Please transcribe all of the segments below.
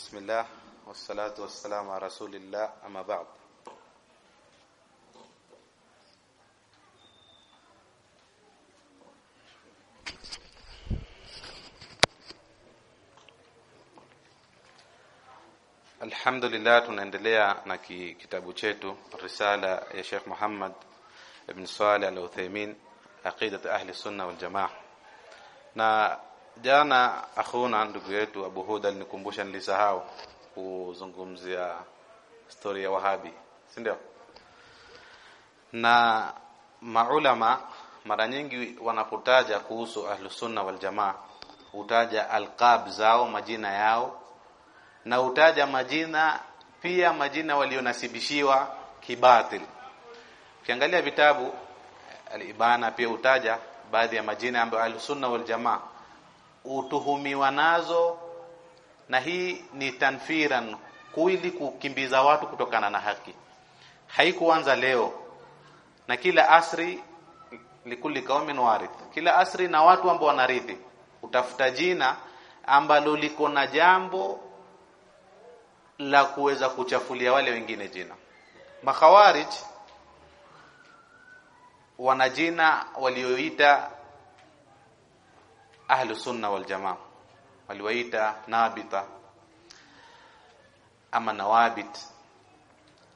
بسم الله والصلاة والسلام على رسول الله أما بعد Alhamdulillah tunaendelea na ki, kitabu chetu risala ya Sheikh Muhammad ibn Salih al-Uthaymeen aqidat ahli sunna wal jamaa na jana akhuna ndugu yetu Abu Huda alinikumbusha nilisahau kuzungumzia story ya Wahabi si ndio? Na maulama mara nyingi wanapotaja kuhusu Ahlusunna Waljamaa wal jamaa hutaja alqab zao majina yao na hutaja majina pia majina walionasibishiwa kibatil. Ukiangalia vitabu al-ibana pia hutaja baadhi ya majina ambayo Ahlusunna Waljamaa wal jamaa utuhumiwa nazo na hii ni tanfiran kuili kukimbiza watu kutokana na haki. Haikuanza leo na kila asri likuli kaumin warith kila asri na watu ambao wanarithi utafuta jina ambalo liko na jambo la kuweza kuchafulia wale wengine jina. Makhawarij wana jina walioita ahlu sunna wal jamaa. Waliwaita nabita ama nawabit.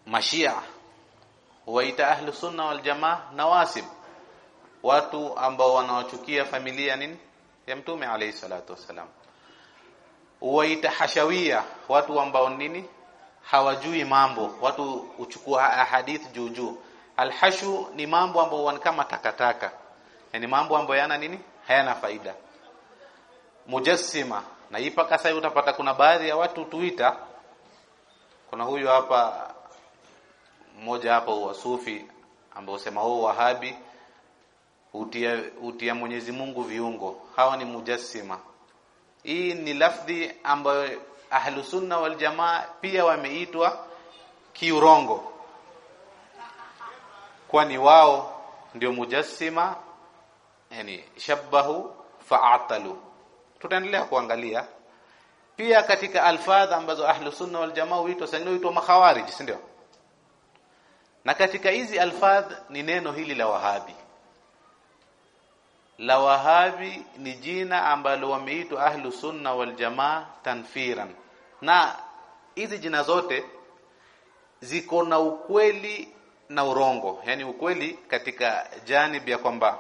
Mashia huwaita ahlu sunna wal jamaa nawasib. Watu ambao wanawachukia familia nini? Ya mtume alayhi salatu wasalam huwaita hashawia watu ambao nini? Hawajui mambo. Watu uchukua hadithi juu juu. Alhashu ni mambo ambayo kama takataka. Yani mambo ambayo yana nini? Hayana faida mujassima na hii paka sasa utapata kuna baadhi ya watu tuita kuna huyu hapa mmoja hapo wa sufi ambao sema wao wahabi utia utia Mwenyezi Mungu viungo. Hawa ni mujassima hii ni lafdhi ambayo ahlu sunna wal jamaa pia wameitwa kiurongo. Kwani wao ndio mujassima yani shabahu fa'atalu tutaendelea kuangalia. Pia katika alfadha ambazo ahlu sunna wal jamaa huitwa sasa huitwa makhawarij si ndio? Na katika hizi alfadh ni neno hili la wahabi. La wahabi ni jina ambalo wameitwa ahlu sunna wal jamaa tanfiran. Na hizi jina zote ziko na ukweli na urongo. Yani ukweli katika janib ya kwamba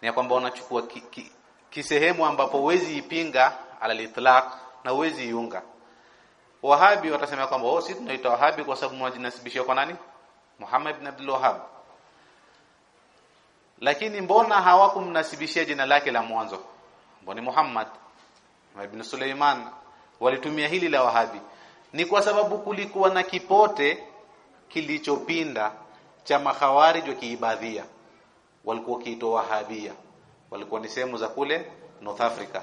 ni ya kwamba wanachukua ki, ki, kisehemu ambapo huwezi ipinga ala litlaq na huwezi iunga. Wahabi watasema kwamba wao si tunaita wahabi kwa sababu mwajinasibishia kwa nani? Muhammad ibn Abdul Wahhab. Lakini mbona hawakumnasibishia jina lake la mwanzo? Mbona Muhammad ibn Suleiman walitumia hili la wahabi? Ni kwa sababu kulikuwa na kipote kilichopinda cha makhawarij wa kiibadhia. Walikuwa kiitwa wahabia walikuwa ni sehemu za kule North Africa.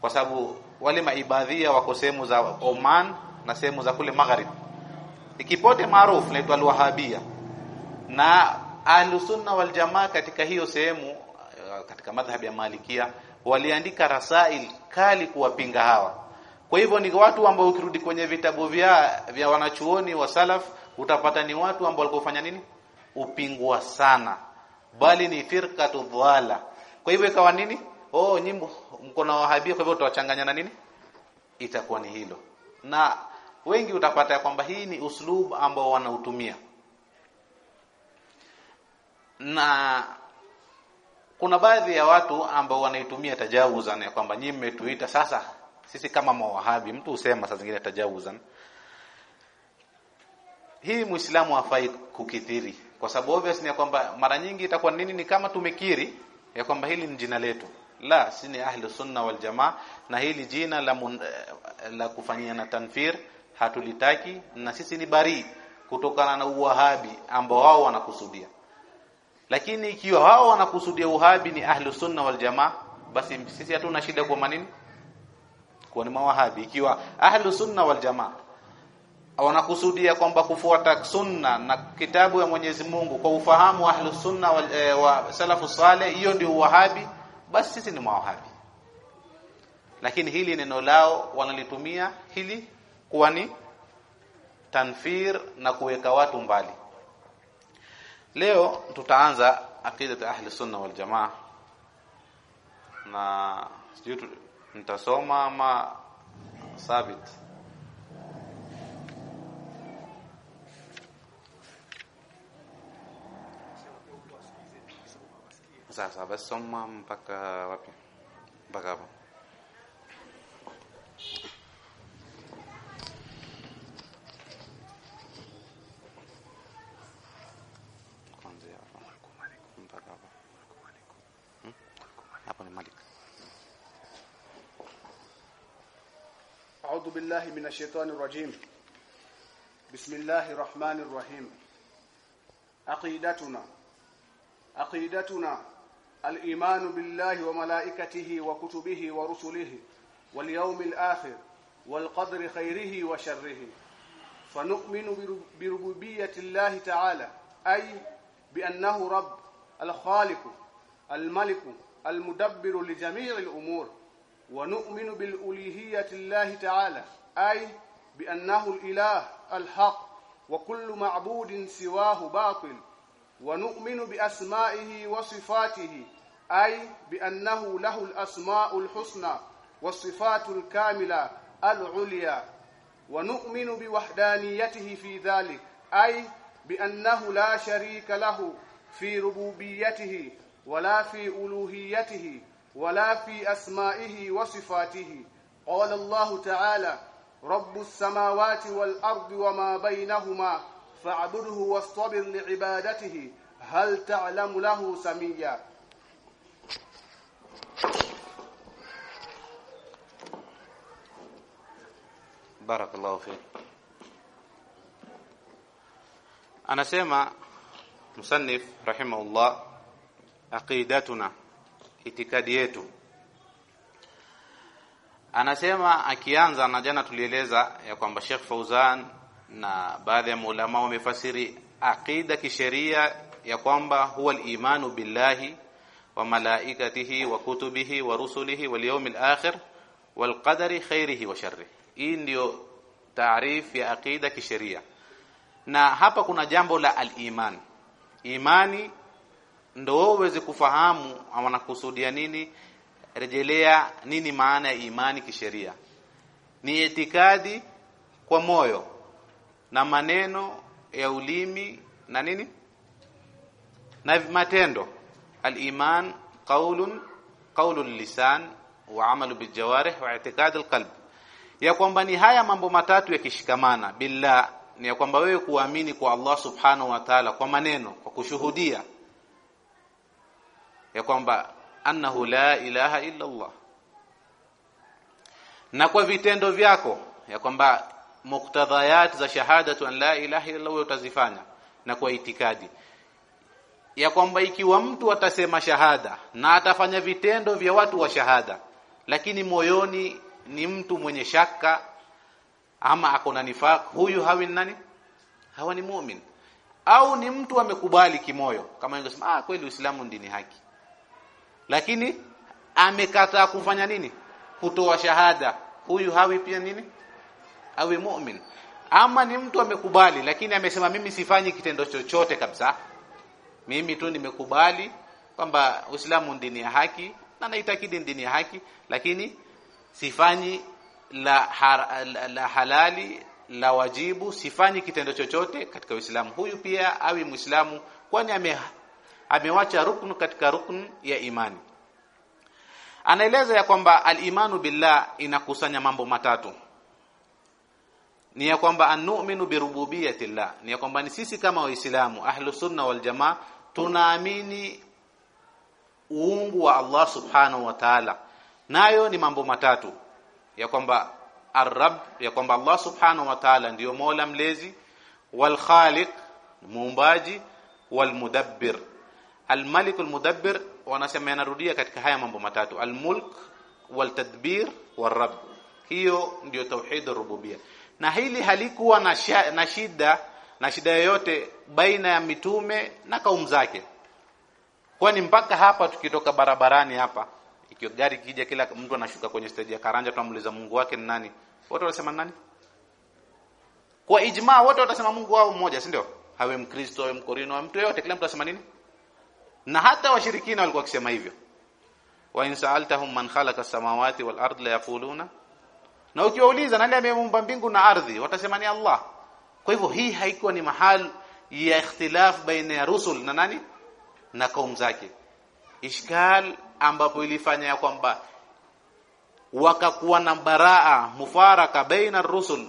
Kwa sababu wale maibadhia wako sehemu za Oman na sehemu za kule magharibi. ikipote maarufu inaitwa al-wahabia. Na ahlusunna Waljamaa katika hiyo sehemu katika madhhabi ya malikia waliandika rasail kali kuwapinga hawa. Kwa hivyo ni watu ambao ukirudi kwenye vitabu vya vya wanachuoni wa salaf utapata ni watu ambao walikofanya nini? Upingwa sana. Bali ni firqatu dhala kwa hivyo ikawa nini? Oh nyimbo mko na wahabia kwa hivyo utawachanganya na nini? Itakuwa ni hilo. Na wengi utapata kwamba hii ni uslub ambao wanautumia. Na kuna baadhi ya watu ambao wanaitumia tajawuzan ya kwamba nyinyi mmetuita sasa sisi kama mawahabi mtu usema saa zingine tajawuzan. Hii muislamu hafai kukithiri kwa sababu obvious ni kwamba mara nyingi itakuwa nini? Ni kama tumekiri ya kwamba hili ni jina letu. La si ni ahli sunna wal jamaa na hili jina la mun, la kufanyia na tanfir hatulitaki na sisi ni bari kutokana na uwahabi ambao wao wanakusudia. Lakini ikiwa wao wanakusudia uhabi ni ahli sunna wal jamaa basi sisi hatuna shida kwa manini? Kwa ni mawahabi. Ikiwa ahli sunna wal jamaa wanakusudia kwamba kufuata sunna na kitabu ya Mwenyezi Mungu kwa ufahamu wa ahlu sunna wa, e, wa salafu saleh hiyo ndio wahabi basi sisi ni mawahabi. Lakini hili neno lao wanalitumia hili kuwa ni tanfir na kuweka watu mbali. Leo tutaanza aqida ahli sunna wal jamaa na sijui nitasoma ama sabit O sea, ¿sabes? Son más para acá. Para بالله من الشيطان الرجيم بسم الله الرحمن الرحيم عقيدتنا عقيدتنا الإيمان بالله وملائكته وكتبه ورسله واليوم الآخر والقدر خيره وشره. فنؤمن بربوبية الله تعالى أي بأنه رب الخالق الملك المدبر لجميع الأمور. ونؤمن بالألوهية الله تعالى أي بأنه الإله الحق وكل معبود سواه باطل. ونؤمن بأسمائه وصفاته أي بأنه له الأسماء الحسنى والصفات الكاملة العليا. ونؤمن بوحدانيته في ذلك أي بأنه لا شريك له في ربوبيته ولا في ألوهيته ولا في أسمائه وصفاته. قال الله تعالى رب السماوات والأرض وما بينهما fa'budhu wastabir li'ibadatihi hal ta'lamu lahu samia barakallahu fik anasema musannif rahimahullah aqidatuna itikadi yetu. Anasema akianza na jana tulieleza ya kwamba Sheikh Fauzan na baadhi ya maulama wamefasiri aqida kisheria ya kwamba huwa al-imanu billahi wa malaikatihi wa kutubihi wa rusulihi wal yawmil akhir wal qadari khairihi wa sharrihi. Hii ndio taarifu ya aqida kisheria. Na hapa kuna jambo la al-iman. Imani ndo wewe uweze kufahamu wanakusudia nini rejelea nini maana ya imani kisheria. Ni itikadi kwa moyo na maneno ya ulimi na nini? Na matendo. Al-iman qaulun qaulul lisan wa amalu biljawarih wa i'tiqad al-qalb. Ya kwamba ni haya mambo matatu yakishikamana billah ni ya kwamba wewe kuamini kwa Allah subhanahu wa ta'ala kwa maneno kwa kushuhudia. Ya kwamba annahu la ilaha illa Allah. Na kwa vitendo vyako ya kwamba muktadhayat za shahadatu an la ilaha illa Allah utazifanya na kwa itikadi. Ya kwamba ikiwa mtu atasema shahada na atafanya vitendo vya watu wa shahada lakini moyoni ni mtu mwenye shaka ama akona nifaq huyu hawi nani? Hawa ni muumini au ni mtu amekubali kimoyo kama ingesema ah kweli uislamu ndini haki. Lakini amekataa kufanya nini? Kutoa shahada. Huyu hawi pia nini awe mu'min. Ama ni mtu amekubali lakini amesema mimi sifanyi kitendo chochote kabisa. Mimi tu nimekubali kwamba Uislamu dini ya haki na naitakidi dini ya haki lakini sifanyi la, har, la, la halali la wajibu sifanyi kitendo chochote katika Uislamu. Huyu pia awe Muislamu kwani ame, amewacha ruknu katika ruknu ya imani. Anaeleza ya kwamba al-imanu billah inakusanya mambo matatu ni ya kwamba anu'minu birububiyatillah ni ya kwamba ni sisi kama waislamu ahlu sunna wal jamaa tunaamini uungu wa Allah subhanahu wa ta'ala. Nayo ni mambo matatu ya kwamba ar-rabb ya kwamba Allah subhanahu wa ta'ala ndiyo mola mlezi wal khaliq muumbaji wal mudabbir. Al malik al mudabbir wanasema yanarudia katika haya mambo matatu al mulk wal tadbir wal rabb. Hiyo ndiyo tauhid rububia na hili halikuwa na, sh na shida na shida yoyote baina ya mitume na kaumu zake kwani mpaka hapa tukitoka barabarani hapa ikiwa gari kija kila mtu anashuka kwenye stage ya Karanja tuamuliza Mungu wake ni nani? Wote wanasema nani? Kwa ijma wote watasema Mungu wao mmoja, si ndio? Hawe Mkristo, hawe Mkorino, hawe mtu yote kila mtu anasema nini? Na hata washirikina walikuwa wakisema hivyo. Wa in sa'altahum man khalaqa samawati wal ardi la yaquluna na ukiwauliza nani ameumba mbingu na ardhi watasema ni Allah. Kwa hivyo hii haikuwa ni mahali ya ikhtilaf baina ya rusul na nani na kaum zake. Ishkal ambapo ilifanya ya kwamba wakakuwa na baraa mufaraka baina rusul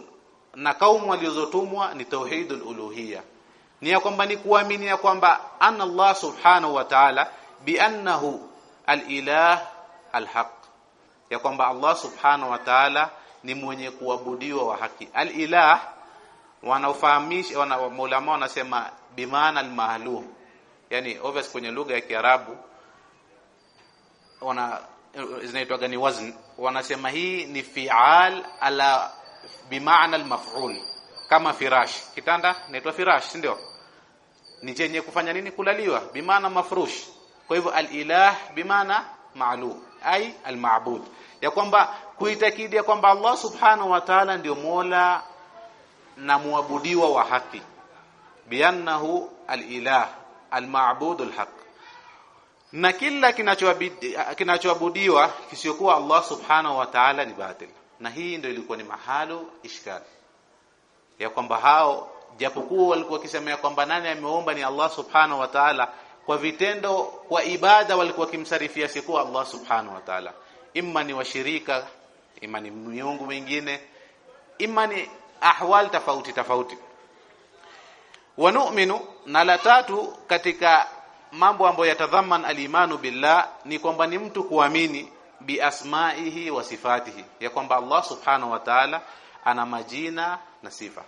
na kaumu walizotumwa ni tauhidul uluhiyya ni ya kwamba ni kuamini ya kwamba anna Allah subhanahu wa ta'ala bi annahu al-ilah al-haq ya kwamba Allah subhanahu wa ta'ala ni mwenye kuabudiwa wa haki. Al-ilah wanaofahamisha wana maulama wanasema bimaana al-ma'lum yani obvious kwenye lugha ya Kiarabu wana zinaitwa gani wazn wanasema hii ni fi'al ala bimaana al-maf'ul kama firash. Kitanda naitwa firash si ndio? Ni chenye kufanya nini? Kulaliwa. Bimaana mafrush. Kwa hivyo al-ilah bimaana ma'lum. Ai al-ma'bud ya kwamba kuitakidi ya kwamba Allah subhanahu wa ta'ala ndio mola na muabudiwa wa haki. Biannahu al-ilah al-ma'bud al-haq na kila kinachoabudiwa kisiokuwa Allah subhanahu wa ta'ala ni batil. Na hii ndio ilikuwa ni mahalo ishkali ya kwamba hao japokuwa walikuwa kisemea kwamba nani ameomba ni Allah subhanahu wa ta'ala kwa vitendo kwa ibada walikuwa kimsarifia sikuwa Allah subhanahu wa ta'ala imma ni washirika imma ni miungu mingine imma ni ahwal tofauti tofauti. Wanu'minu na la tatu katika mambo ambayo yatadhaman alimanu billah ni kwamba ni mtu kuamini bi asma'ihi wa sifatihi ya kwamba Allah subhanahu wa ta'ala ana majina na sifa.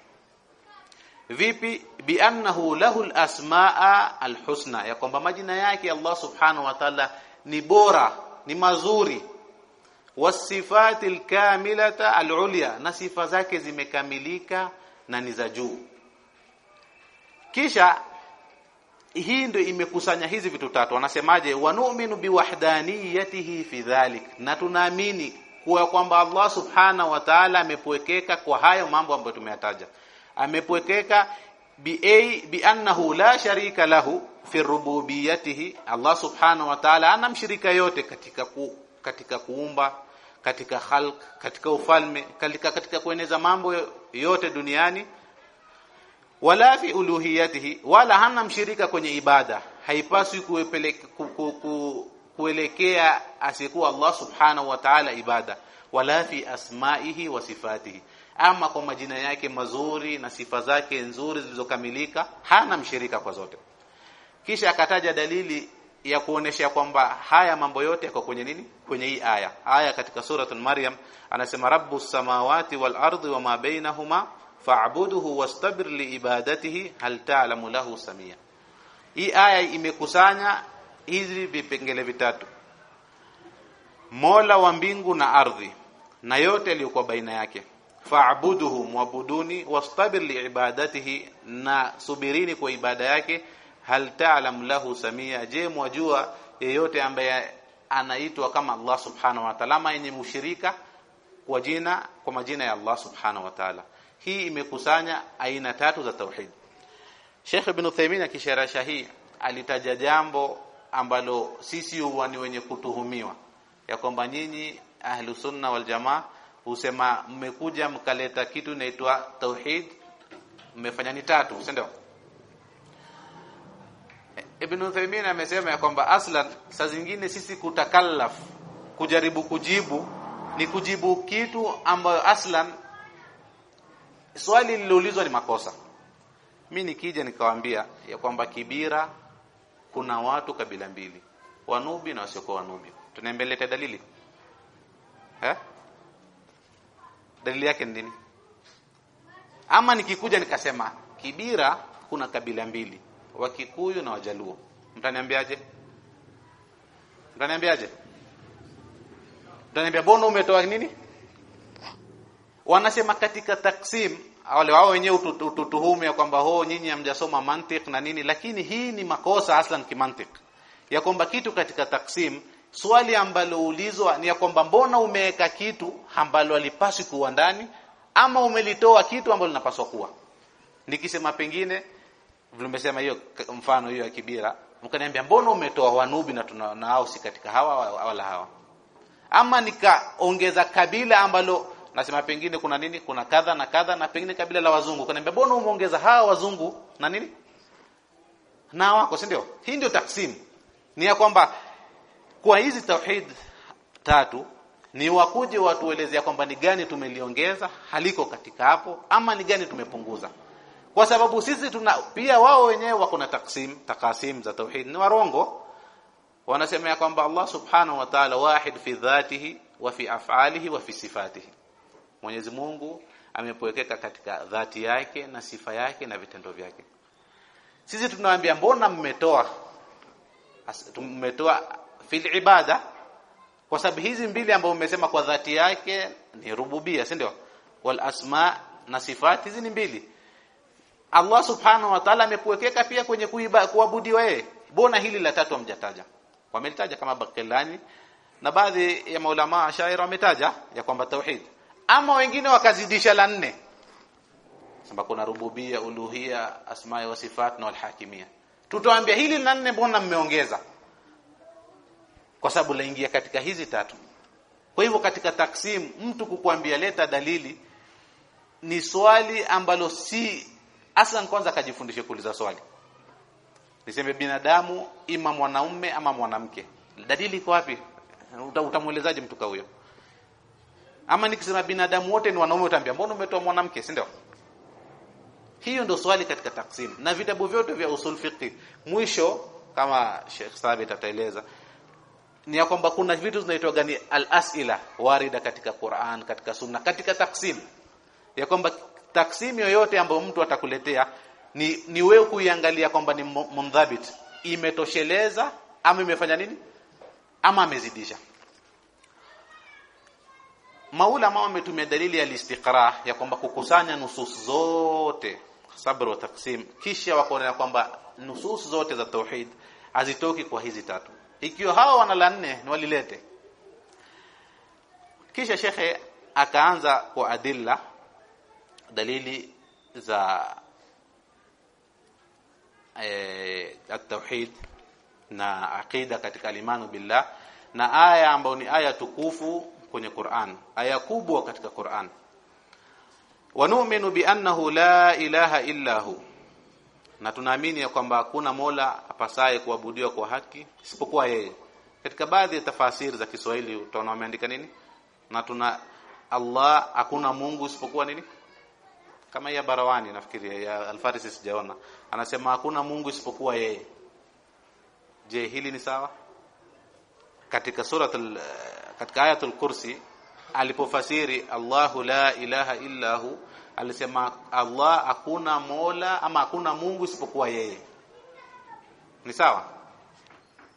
Vipi? Bi annahu lahu al-asmaa al-husna ya kwamba majina yake Allah subhanahu wa ta'ala ni bora ni mazuri wasifati al-kamilata al-ulya na sifa zake zimekamilika na ni za juu. Kisha hii ndio imekusanya hizi vitu tatu. Anasemaje wanu'minu biwahdaniyatihi fi dhalik. Na tunaamini kuwa kwamba Allah subhana wa ta'ala amepwekeka kwa hayo mambo ambayo tumeyataja. Amepwekeka bi bi annahu la sharika lahu fi rububiyatihi. Allah subhana wa ta'ala ana mshirika yote katika ku, katika kuumba katika khalq katika ufalme katika katika kueneza mambo yote duniani. Wala fi uluhiyatihi wala hana mshirika kwenye ibada. Haipaswi kuelekea ku, ku, ku, kuelekea asiyekuwa Allah subhanahu wa ta'ala ibada. Wala fi asma'ihi wa sifatihi. Ama kwa majina yake mazuri na sifa zake nzuri zilizokamilika hana mshirika kwa zote. Kisha akataja dalili ya kuonesha kwamba haya mambo yote yako kwenye nini? Kwenye hii aya. Aya katika suratul maryam anasema rabbus samawati wal ardi wama bainahuma fa'buduhu wastabir liibadatihi hal ta'lamu lahu samia. Hii aya imekusanya hizi vipengele vitatu. Mola wa mbingu na ardhi na yote yaliyokuwa baina yake. Fa'buduhu mwabuduni wastabir liibadatihi na subirini kwa ibada yake hal ta'lam lahu samia je mwajua yeyote ambaye anaitwa kama Allah subhanahu wa ta'ala yenye mushirika kwa jina kwa majina ya Allah subhanahu wa ta'ala. Hii imekusanya aina tatu za tauhid. Sheikh Ibn Uthaymeen akisharasha hii alitaja jambo ambalo sisi huwa ni wenye kutuhumiwa ya kwamba nyinyi ahlu sunna wal jamaa husema mmekuja mkaleta kitu inaitwa tauhid mmefanya ni tatu si ndio Ibn Uthaymeen amesema ya kwamba aslan saa zingine sisi kutakallaf kujaribu kujibu ni kujibu kitu ambayo aslan swali lililoulizwa ni makosa. Mi nikija nikawambia ya kwamba kibira kuna watu kabila mbili wanubi na wasiokuwa wanubi. Tunaembeleta dalili? Eh dalili yake ni nini? Ama nikikuja nikasema kibira kuna kabila mbili wakikuyu na wajaluo mtaniambiaje? Mtaniambiaje? Mtaniambia bono umetoa nini? Wanasema katika taksim wale wao wenyewe ututuhumu ya kwamba ho nyinyi hamjasoma mantiki na nini lakini hii ni makosa aslan kimantiki ya kwamba kitu katika taksim swali ambalo ulizwa ni ya kwamba mbona umeweka kitu ambalo alipaswi kuwa ndani ama umelitoa kitu ambalo linapaswa kuwa? Nikisema pengine vile umesema hiyo mfano hiyo ya kibira. Mkaniambia mbona umetoa wanubi na tuna nao si katika hawa wala hawa? Ama nikaongeza kabila ambalo nasema pengine kuna nini kuna kadha na kadha na pengine kabila la wazungu. Kaniambia mbona umeongeza hawa wazungu na nini? Na wako si ndio? Hii ndio taksim. Ni ya kwamba kwa hizi tauhid tatu ni wakuje watuelezea kwamba ni gani tumeliongeza haliko katika hapo ama ni gani tumepunguza kwa sababu sisi tuna pia wao wenyewe wako na taksim takasim za tauhid. Ni warongo. Wanasemea kwamba Allah subhanahu wa ta'ala wahid fi dhatihi wa fi af'alihi wa fi sifatihi. Mwenyezi Mungu amepowekeka katika dhati yake na sifa yake na vitendo vyake. Sisi tunawaambia mbona mmetoa mmetoa fil ibada? Kwa sababu hizi mbili ambazo umesema kwa dhati yake ni rububia si ndio? Wal asma na sifati hizi ni mbili Allah subhanahu wa ta'ala amekuwekeka pia kwenye kuabudiwa yeye bona hili la tatu amjataja wamelitaja kama Bakilani na baadhi ya maulama ashaira wametaja ya kwamba tauhid ama wengine wakazidisha la nne. Sababu kuna rububia uluhia asma wa sifat na alhakimia tutawaambia hili la nne mbona mmeongeza? Kwa sababu laingia katika hizi tatu. Kwa hivyo katika taksim mtu kukuambia leta dalili ni swali ambalo si aslan kwanza akajifundishe kuuliza swali. Niseme binadamu ima mwanaume ama mwanamke? Dalili iko wapi? Utamuelezaje mtu huyo? Ama nikisema binadamu wote ni wanaume utaambia mbona umetoa mwanamke si ndio? Hiyo ndio swali katika taksim. Na vitabu vyote vya usul fiqh mwisho kama Sheikh Sabit ataeleza ni ya kwamba kuna vitu zinaitwa gani? Al-asila warida katika Qur'an katika sunna katika taksim. Ya kwamba taksim yoyote ambayo mtu atakuletea ni ni wewe kuiangalia kwamba ni mundhabit imetosheleza ama imefanya nini? Ama amezidisha. Maula mama wametumia dalili ya istiqra ya kwamba kukusanya nusus zote sabr wa taksim kisha wakaona kwamba nusus zote za tauhid hazitoki kwa hizi tatu. Ikiwa hawa wana la nne ni walilete. Kisha shekhe akaanza kwa adilla dalili za eh at-tauhid na aqida katika alimanu billah. Na aya ambayo ni aya tukufu kwenye Qur'an. Aya kubwa katika Qur'an. Wanu'minu bi annahu la ilaha illa hu. Na tunaamini ya kwamba hakuna mola apasaye kuabudiwa kwa haki isipokuwa yeye. Katika baadhi ya tafasiri za Kiswahili utaona wameandika nini? Na tuna Allah hakuna Mungu isipokuwa nini kama ya Barawani nafikiri ya Al-Farisi sijaona. Anasema hakuna Mungu isipokuwa yeye. Je hili ni sawa? Katika suratul katika ayatul kursi alipofasiri Allahu la ilaha illa hu alisema Allah hakuna mola ama hakuna Mungu isipokuwa yeye. Ni sawa?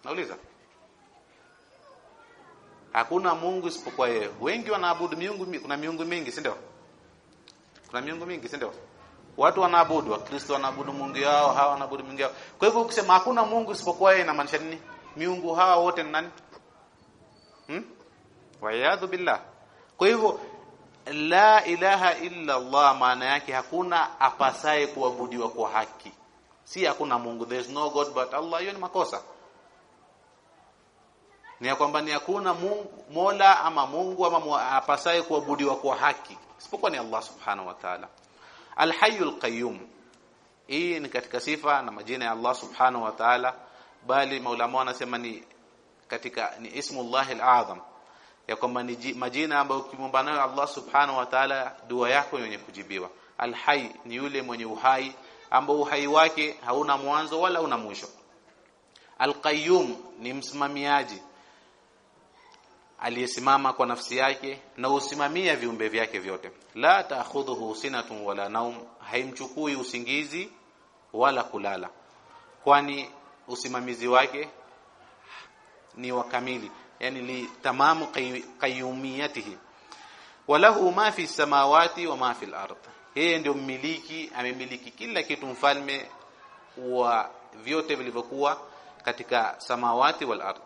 Nauliza. Hakuna Mungu isipokuwa yeye. Wengi wanaabudu miungu kuna miungu mingi si ndio kuna miungu mingi si ndio? Watu wanaabudu wakristo wanaabudu mungu yao hawa wanaabudu mungu yao. Kwa hivyo ukisema hakuna Mungu isipokuwa yeye inamaanisha nini? Miungu hawa wote ni nani? Hmm? wa'iyadhu billah. Kwa hivyo la ilaha illa Allah maana yake hakuna apasaye kuabudiwa kwa haki. Si hakuna Mungu. There's no god but Allah. Hiyo ni makosa. Ni kwamba ni hakuna Mungu Mola ama Mungu ama apasaye kuabudiwa kwa haki isipokuwa ni Allah subhanahu wa ta'ala. Al-hayyul qayyum. Hii ni katika sifa na majina ya Allah subhanahu wa ta'ala bali maulama wanasema ni katika ni ismullah al-azam. Ya kwamba ni majina ambayo ukimwomba nayo Allah subhanahu wa ta'ala dua yako yenye kujibiwa. Al-hayy ni yule mwenye uhai ambao uhai wake hauna mwanzo wala una mwisho. Al-qayyum ni msimamiaji aliyesimama kwa nafsi yake na usimamia viumbe vyake vyote. La ta'khudhuhu sinatun wala naum haimchukui usingizi wala kulala. Kwani usimamizi wake ni wakamili, yani li tamamu qayyumiyatihi walahu ma fi samawati wa ma fi al-ard yeye ndio mmiliki amemiliki kila kitu mfalme wa vyote vilivyokuwa katika samawati wal ard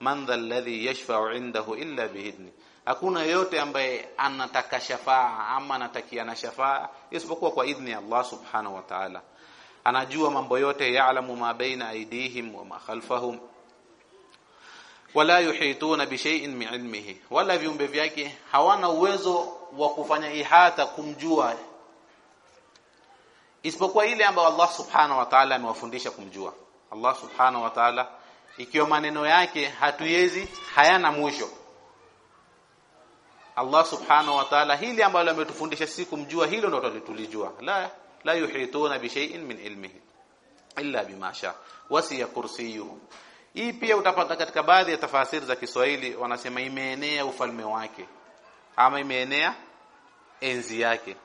man dha alladhi yashfa'u indahu illa biidhni. Hakuna yoyote ambaye anataka shafaa ama anatakiana shafaa isipokuwa kwa idhni ya Allah subhanahu wa ta'ala. Anajua mambo yote yaalamu ma baina aidihim wa ma khalfahum. Wala yuhituna bishaiin min ilmihi. Wala viumbe vyake hawana uwezo wa kufanya ihata kumjua. Isipokuwa ile ambayo Allah subhanahu wa ta'ala amewafundisha kumjua. Allah subhanahu wa ta'ala ikiwa maneno yake hatuyezi hayana mwisho. Allah subhanahu wa ta'ala hili ambalo ametufundisha sisi kumjua hilo ndo tulijua la la yuhituna bi shay'in min ilmihi illa bima sha wasiya kursiyuhu. Hii pia utapata katika baadhi ya tafasiri za Kiswahili wanasema imeenea ufalme wake ama imeenea enzi yake.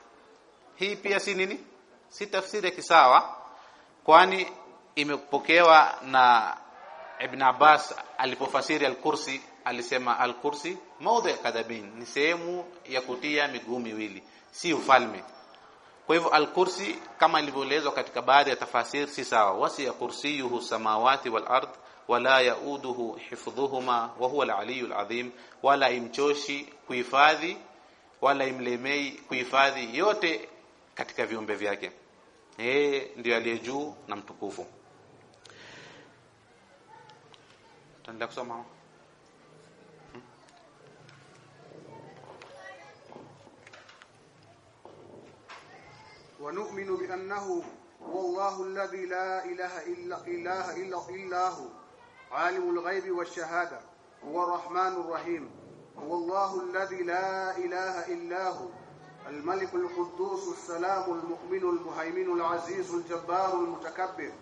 Hii pia si nini? Si tafsiri ya kisawa kwani imepokewa na Ibn Abbas alipofasiri al-Kursi alisema al-Kursi maudhi kadhabin ni sehemu ya kutia miguu miwili si ufalme. Kwa hivyo al-Kursi kama ilivyoelezwa katika baadhi ya tafasiri si sawa. Wasi ya kursiyuhu samawati wal ard wala yauduhu hifdhuhuma wa huwa al-aliyyu al-azim wala imchoshi kuhifadhi wala imlemei kuhifadhi yote katika viumbe vyake. Yeye ndio aliye juu na mtukufu Tuendelea kusoma. Hmm? ونؤمن بأنه هو الله الذي لا إله إلا إله إلا إلا هو. عالم الغيب والشهادة. هو الرحمن الرحيم. هو الله الذي لا إله إلا هو. الملك القدوس السلام المؤمن المهيمن العزيز الجبار المتكبر.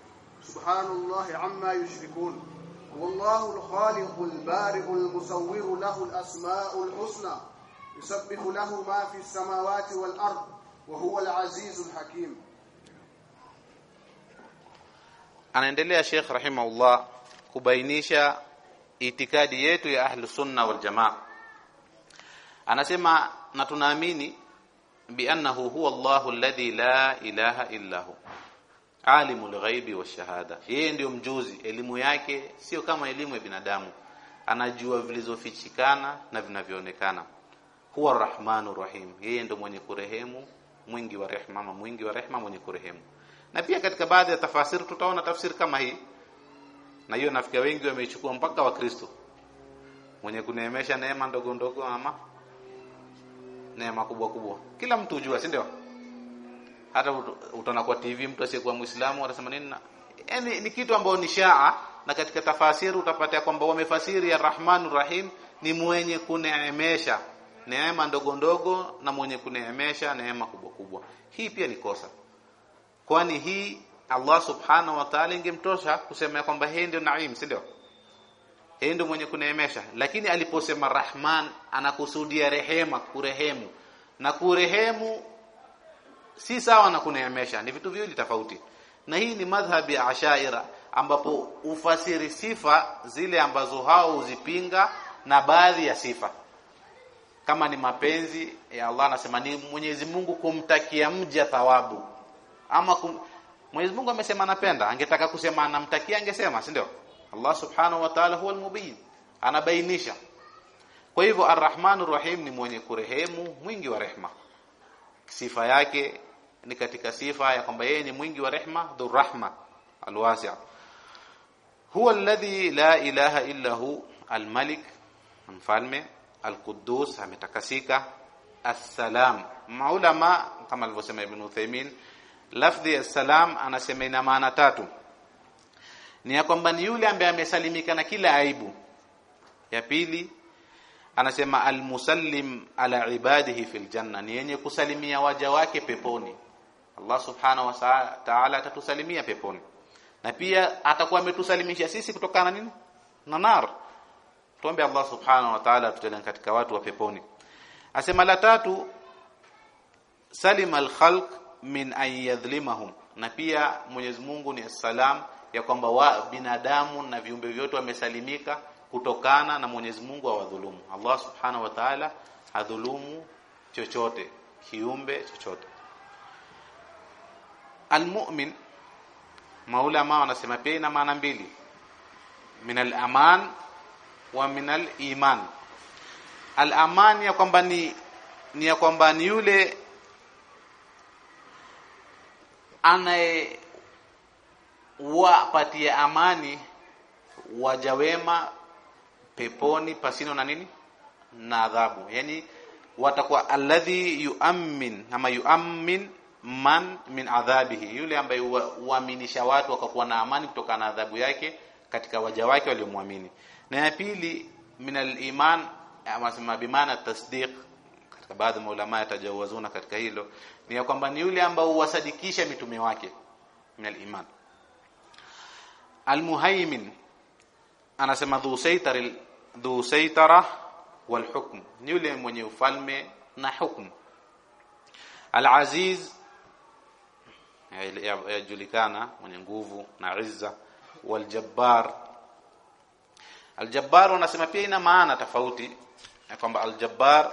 سبحان الله عما يشركون. والله الخالق البارئ المصور له الأسماء الحسنى يسبح له ما في السماوات والأرض وهو العزيز الحكيم. أنا أندلي يا شيخ رحمه الله كبينيشا itikadi yetu ya ahli sunna wal jamaa. Anasema na tunaamini bi annahu huwa allah alladhi la ilaha alimul ghaibi washahada yeye ndio mjuzi. Elimu yake sio kama elimu ya binadamu. Anajua vilizofichikana na vinavyoonekana. Huwa rahmanu rahim. Yeye ndio mwenye kurehemu mwingi wa rehema mwingi wa rehma mwenye kurehemu. Na pia katika baadhi ya tafasiri tutaona tafsiri kama hii. Na hiyo nafikia wengi wameichukua mpaka wa Kristo. Mwenye kuneemesha neema ndogo ndogo ama neema kubwa kubwa. Kila mtu hujua si ndio hata utaona kwa TV mtu asiyekuwa Muislamu atasema nini yani ni kitu ambacho ni shaa na katika tafasiri utapata kwamba wamefasiri ya Rahmanur Rahim ni mwenye kuneemesha neema ndogo ndogo na mwenye kuneemesha neema kubwa kubwa. Hii pia ni kosa kwani hii Allah subhanahu wa ta'ala ingemtosha kusema kwamba yeye ndio Naim si ndio? Ndio mwenye kuneemesha. Lakini aliposema Rahman anakusudia rehema kurehemu. Na kurehemu si sawa na kuneemesha ni vitu viwili tofauti. Na hii ni madhhabi ya ashaira ambapo ufasiri sifa zile ambazo hao uzipinga na baadhi ya sifa. Kama ni mapenzi ya Allah anasema ni Mwenyezi Mungu kumtakia mja thawabu. Ama kum... Mwenyezi Mungu amesema anapenda angetaka kusema anamtakia angesema si ndio? Allah subhanahu wa ta'ala huwa al-mubin. Anabainisha. Kwa hivyo arrahmanur rahim ni mwenye kurehemu mwingi wa rehma. Sifa yake ni katika sifa ya kwamba yeye ni mwingi wa rehma dhurrahma alwasi' huwa alladhi la ilaha illa hu almalik mfalme alquddus ametakasika. Assalam maulama kama alivyosema ibn Uthaymeen lafdhi ya anasema ina maana tatu. Ni ya kwamba ni yule ambaye amesalimika na kila aibu. Ya pili anasema almusallim ala ibadihi fil janna ni yenye kusalimia waja wake peponi Allah subhanahu wa ta'ala atatusalimia peponi. Na pia atakuwa ametusalimisha sisi kutokana nini? Na nar. Tuombe Allah subhanahu wa ta'ala atujalie katika watu wa peponi. Asema la tatu salima al-khalq min an yadhlimahum. Na pia Mwenyezi Mungu ni salam ya kwamba wa binadamu na viumbe vyote wamesalimika kutokana na Mwenyezi Mungu awadhulumu. Allah subhanahu wa ta'ala hadhulumu chochote kiumbe chochote almu'min maulama wanasema pia ina maana mbili min al-aman wa min iman al-aman ya kwamba ni ni ya kwamba ni yule anaye wapatia amani wajawema peponi pasino na nini? Na adhabu. Yani watakuwa alladhi yuammin ama yuammin man min adhabihi yule ambaye huaminisha watu wakakuwa na amani kutoka na adhabu yake katika waja wake waliomwamini. Na ya pili min aliman, amasema bimaana tasdiq katika baadhi ya maulama yatajawazuna katika hilo ni ya kwamba ni yule ambao huwasadikisha mitume wake min aliman. Almuhaimin, anasema dhu saitara dhu saytara wal hukm ni yule mwenye ufalme na hukumu al-aziz yajulikana mwenye nguvu na izza Waljabbar, aljabbar wanasema pia ina maana tofauti kwamba al-jabbar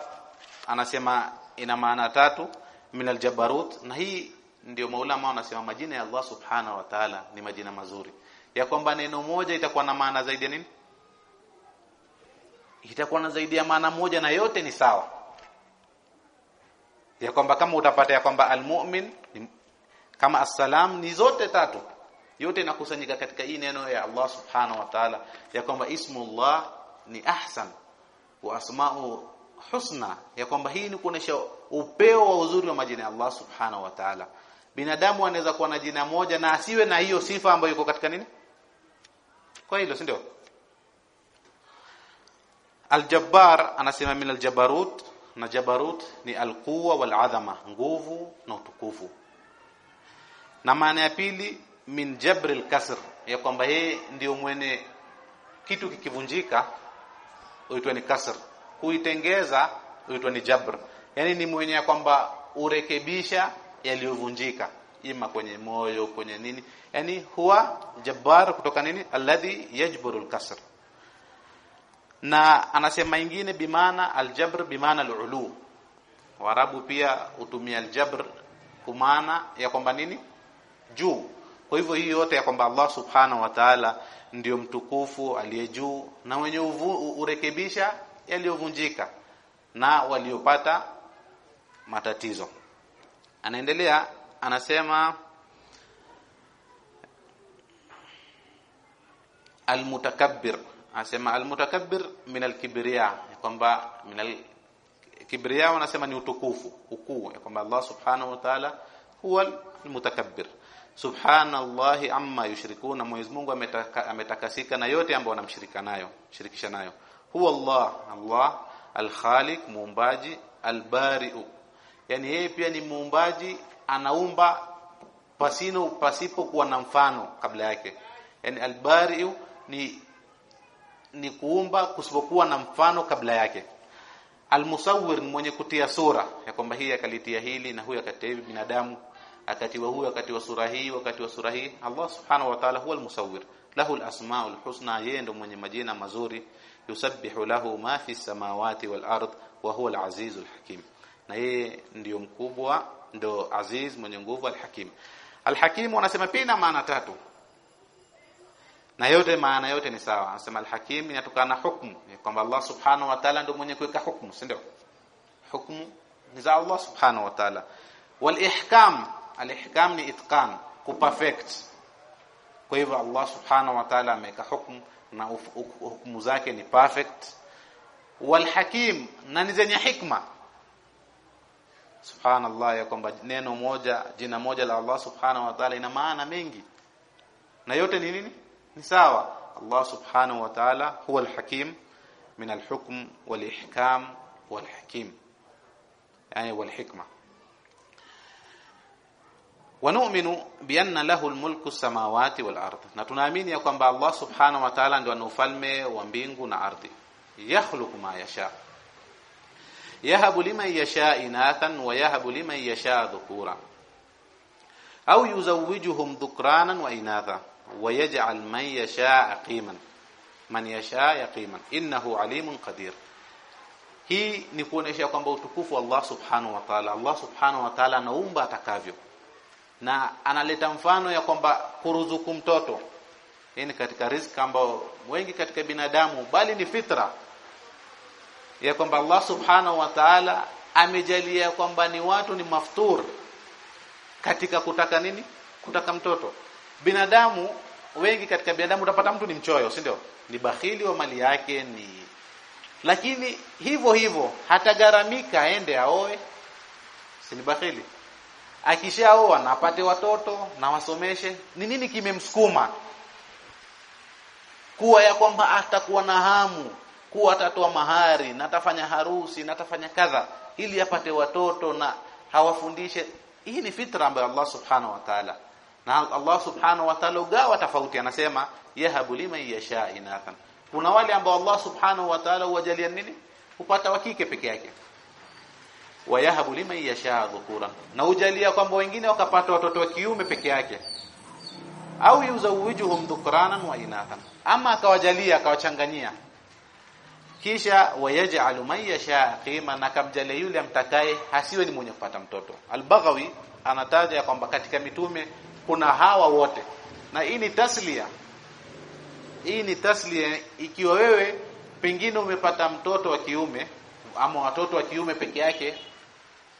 anasema ina maana tatu min al-jabarut na hii ndio maulama wanasema majina ya Allah subhanahu wa ta'ala ni majina mazuri. Ya kwamba neno moja itakuwa na maana zaidi ya nini? Itakuwa na zaidi ya maana moja na yote ni sawa. Ya kwamba kama utapata ya kwamba almu'min kama assalam ni zote tatu. Yote inakusanyika katika hii neno ya Allah subhanahu wa ta'ala ya kwamba ismullah ni ahsan wa asma'u husna. Ya kwamba hii ni kuonesha upeo wa uzuri wa majina ya Allah subhanahu wa ta'ala. Binadamu anaweza kuwa na jina moja na asiwe na hiyo sifa ambayo iko katika nini? Kwa hilo si ndio? Al-Jabbar anasema min al-jabarut. Na jabarut ni al-quwa wal-adhama nguvu na utukufu na maana ya pili min jabril kasr, ya kwamba yeye ndiyo mwene kitu kikivunjika huitwa ni kasr. Kuitengeza huitwa ni jabr. Yani ni mwenye ya kwamba urekebisha yaliyovunjika. Ima kwenye moyo kwenye nini. Yani huwa jabbar kutoka nini? Alladhi yajburu al-kasr. Na anasema ingine bimana aljabr bimana alulu. Warabu pia utumia aljabr kumana ya kwamba nini juu. Kwa hivyo hii yote ya kwamba Allah subhanahu wa ta'ala ndio mtukufu aliye juu na wenye urekebisha yaliyovunjika na waliopata matatizo. Anaendelea anasema almutakabbir anasema almutakabbir min alkibriya kwamba min alkibriya wanasema ni utukufu ukuu ya kwamba Allah subhanahu wa ta'ala huwa almutakabbir subhanallahi amma yushrikuna. Mwenyezi Mungu ametaka, ametakasika na yote ambayo wanamshirika nayo shirikisha nayo. Huwa Allah Allah alkhaliq muumbaji albari'u. Yani yeye pia ni muumbaji anaumba pasino pasipo kuwa na mfano kabla yake. Yani albari'u ni ni kuumba kusipokuwa na mfano kabla yake. Almusawwir mwenye kutia sura ya kwamba hii akalitia hili na huyu akatia binadamu akatiwa wakati wa sura hii wakati wa sura hii Allah subhanahu wa ta'ala huwa almusawwir lahu alasmaul husna yeye ndo mwenye majina mazuri. Yusabbihu lahu ma fi samawati wal ard wa huwa alazizul hakim. Na yeye ndiyo mkubwa ndo aziz mwenye nguvu alhakim. Alhakim wanasema pia na maana tatu. Na yote maana yote ni sawa. Anasema alhakim inatokana na hukumu kwamba Allah subhanahu wa ta'ala ndo mwenye kuweka hukumu si ndio? Hukumu ni za Allah subhanahu wa ta'ala. Wal ihkam al ihkam ni itqan ku perfect. Kwa hivyo Allah subhanahu wa ta'ala ameweka hukumu na hukumu zake ni perfect. Wal hakim na ni zenye hikma. Subhanallah ya kwamba neno moja jina moja la Allah subhanahu wa ta'ala ina maana mengi. Na yote ni nini? Ni sawa. Allah subhanahu wa ta'ala huwa al-hakim min al-hukm wal-ihkam wal-hakim. Yani wal-hikma wa nu'minu bi anna lahu almulku samawati wal ard, na tunaamini ya kwamba Allah subhanahu wa ta'ala ndio ana ufalme wa mbingu na ardhi. Yakhluqu ma yasha. Yahabu liman yasha inathan wa yahabu liman yasha dhukura au yuzawwijuhum dhukranan wa inatha wa yaj'al man yasha aqiman. Man yasha yaqiman. Innahu alimun qadir. Hii ni kuonesha kwamba utukufu wa Allah subhanahu wa ta'ala, Allah subhanahu wa ta'ala anaumba atakavyo na analeta mfano ya kwamba kuruzuku mtoto. Hii ni katika riziki ambayo wengi katika binadamu bali ni fitra ya kwamba Allah subhanahu wa ta'ala amejalia kwamba ni watu ni maftur katika kutaka nini? Kutaka mtoto. Binadamu wengi katika binadamu utapata mtu ni mchoyo si ndio? Ni bakhili wa mali yake ni lakini hivyo hivyo hatagaramika aende aoe si ni bakhili akishaoa na apate watoto na wasomeshe ni nini kimemsukuma? Kuwa ya kwamba atakuwa na hamu kuwa atatoa mahari na atafanya harusi na atafanya kadha ili apate watoto na hawafundishe. Hii ni fitra ambayo Allah subhanahu wa ta'ala. Na Allah subhanahu wa ta'ala ugawa tofauti anasema yahabu liman yasha inathan. Kuna wale ambao Allah subhanahu wa ta'ala huwajalia nini? Kupata wa kike peke yake wayahabu liman yasha dhukura na ujalia kwamba wengine wakapata watoto wa kiume peke yake. Au yuzawijuhum dhukranan wa inathan. Ama akawajalia akawachanganyia. Kisha wayaj'alu man yasha qima na yule amtakaye hasiwe ni mwenye kupata mtoto. Albaghawi anataja kwamba katika mitume kuna hawa wote. Na hii ni taslia. Hii ni taslia ikiwa wewe pengine umepata mtoto wa kiume ama watoto wa kiume peke yake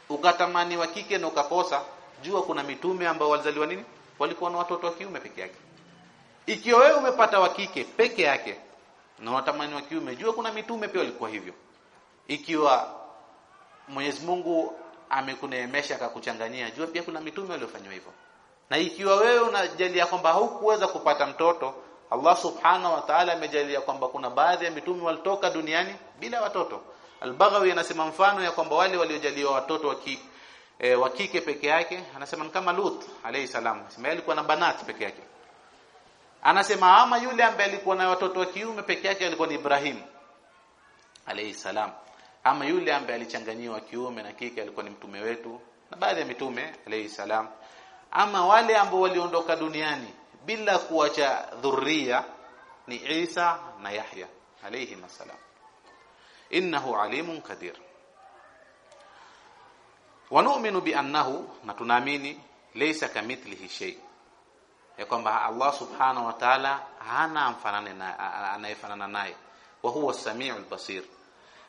ukatamani wa kike na ukakosa jua kuna mitume ambao walizaliwa nini? Walikuwa na watoto wa kiume peke yake. Ikiwa wewe umepata wa kike peke yake na unatamani wa kiume jua kuna mitume pia walikuwa hivyo. Ikiwa Mwenyezi Mungu amekuneemesha akakuchanganyia jua pia kuna mitume waliofanywa hivyo. Na ikiwa wewe unajalia kwamba haukuweza kupata mtoto Allah subhanahu wa ta'ala amejalia kwamba kuna baadhi ya mitume walitoka duniani bila watoto Al-Baghawi anasema mfano ya kwamba wale waliojaliwa watoto wa ki, e, wa kike peke yake anasema ni kama Lut alayhi salam. Sema alikuwa na banati peke yake. Anasema ama yule ambaye alikuwa na watoto wa kiume peke yake alikuwa ni Ibrahim alayhi salam. Ama yule ambaye alichanganyiwa kiume na kike alikuwa ni mtume wetu na baadhi ya mitume alayhi salam. Ama wale ambao waliondoka duniani bila kuacha dhuria ni Isa na Yahya alayhi salam innahu alimun kadir. Wa nu'minu bi annahu na tunaamini laysa kamithlihi shay. Ya kwamba Allah subhanahu wa ta'ala hana mfanane na anayefanana naye. Wa huwa as-sami'ul basir.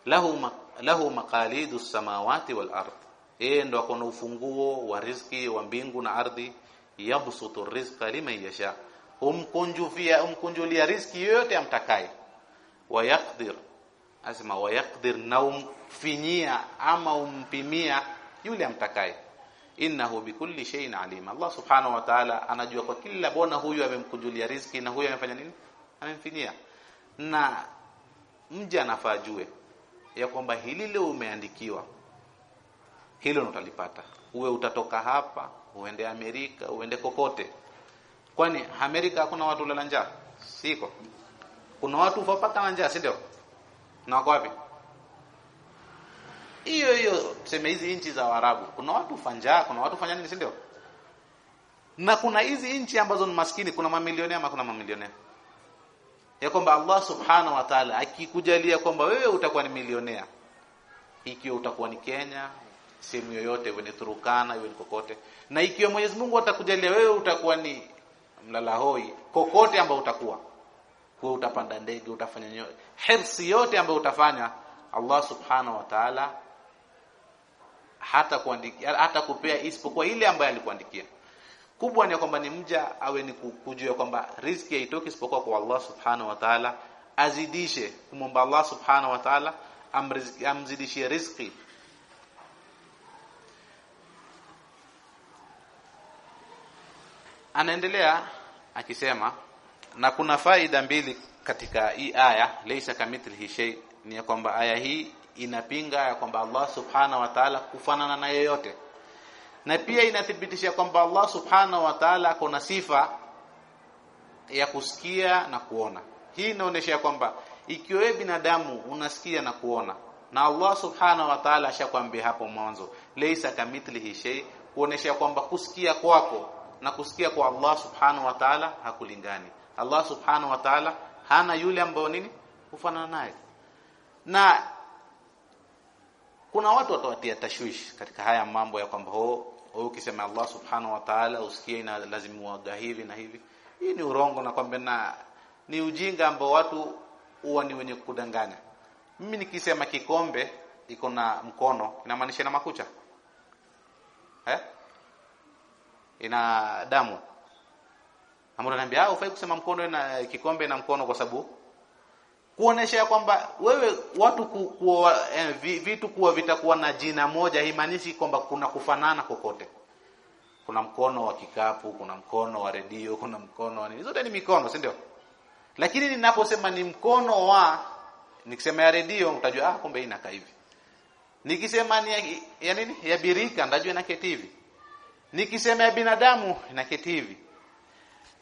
Lahu lahu maqalidu samawati wal ard. Yeye ndo akona ufunguo wa riziki wa mbingu na ardhi. Yabsutu rizqa liman yasha. Humkunjuvia humkunjulia riziki yoyote amtakaye. Wa yaqdir asema wa yaqdir na umfinyia ama umpimia yule amtakaye. Innahu bikulli shay'in alim. Allah subhanahu wa ta'ala anajua kwa kila bona huyu amemkujulia riziki na huyu amefanya nini? Amemfinyia. Na mja anafaa jue ya kwamba hili leo umeandikiwa hilo utalipata. Uwe utatoka hapa uende Amerika uende kokote. Kwani Amerika hakuna watu lala njaa? Siko. Kuna watu na njaa si ndio na wako wapi? Hiyo hiyo tuseme hizi nchi za Waarabu. Kuna watu fanja kuna watu fanya nini si ndio? Na kuna hizi nchi ambazo ni maskini kuna mamilioni ama kuna mamilionea ya kwamba Allah subhanahu wa ta'ala akikujalia kwamba wewe utakuwa ni milionea ikiwa utakuwa ni Kenya sehemu yoyote iwe ni Turukana iwe ni kokote. Na ikiwa Mwenyezi Mungu atakujalia wewe utakuwa ni mlalahoi kokote ambao utakuwa wewe utapanda ndege utafanya nyote hirsi yote ambayo utafanya Allah subhanahu wa ta'ala hata kuandikia hata kupea isipokuwa ile ambayo alikuandikia. Kubwa ni kwamba ni mja awe ni kujua kwamba riziki haitoki isipokuwa kwa Allah subhanahu wa ta'ala azidishe kumomba Allah subhanahu wa ta'ala amzidishie riziki. Anaendelea akisema na kuna faida mbili katika hii aya laysa kamithlihi shay ni ya kwamba aya hii inapinga ya kwamba Allah subhanahu wa ta'ala kufanana na yeyote. Na pia inathibitisha kwamba Allah subhanahu wa ta'ala kuna sifa ya kusikia na kuona. Hii inaonyesha kwamba ikiwa wewe binadamu unasikia na kuona na Allah subhanahu wa ta'ala ashakwambia hapo mwanzo laysa kamithlihi shay kuonesha kwamba kusikia kwako na kusikia kwa Allah subhanahu wa ta'ala hakulingani Allah subhanahu wa ta'ala hana yule ambao nini? Kufanana naye. Na kuna watu watawatia tashwishi katika haya mambo ya kwamba ho ukisema Allah subhanahu wa ta'ala usikie na lazima uaga hivi na hivi. Hii ni urongo na kwamba na ni ujinga ambao watu huwa ni wenye kudanganya mimi nikisema kikombe iko na mkono inamaanisha na makucha? Eh? Ina damu ambapo ananiambia ah ufai kusema mkono na kikombe na mkono kwa sababu kuonesha kwamba wewe watu ku, kuwa, eh, vitu kuwa vitakuwa na jina moja haimaanishi kwamba kuna kufanana kokote. Kuna mkono wa kikapu kuna mkono wa redio kuna mkono wa nini. Zote ni mikono si ndio? Lakini ninaposema ni mkono wa nikisema ya redio utajua ah kumbe inakaa hivi. Nikisema ni ya, ya nini? Ya birika ndajua inaketi hivi. Nikisema ya binadamu inaketi hivi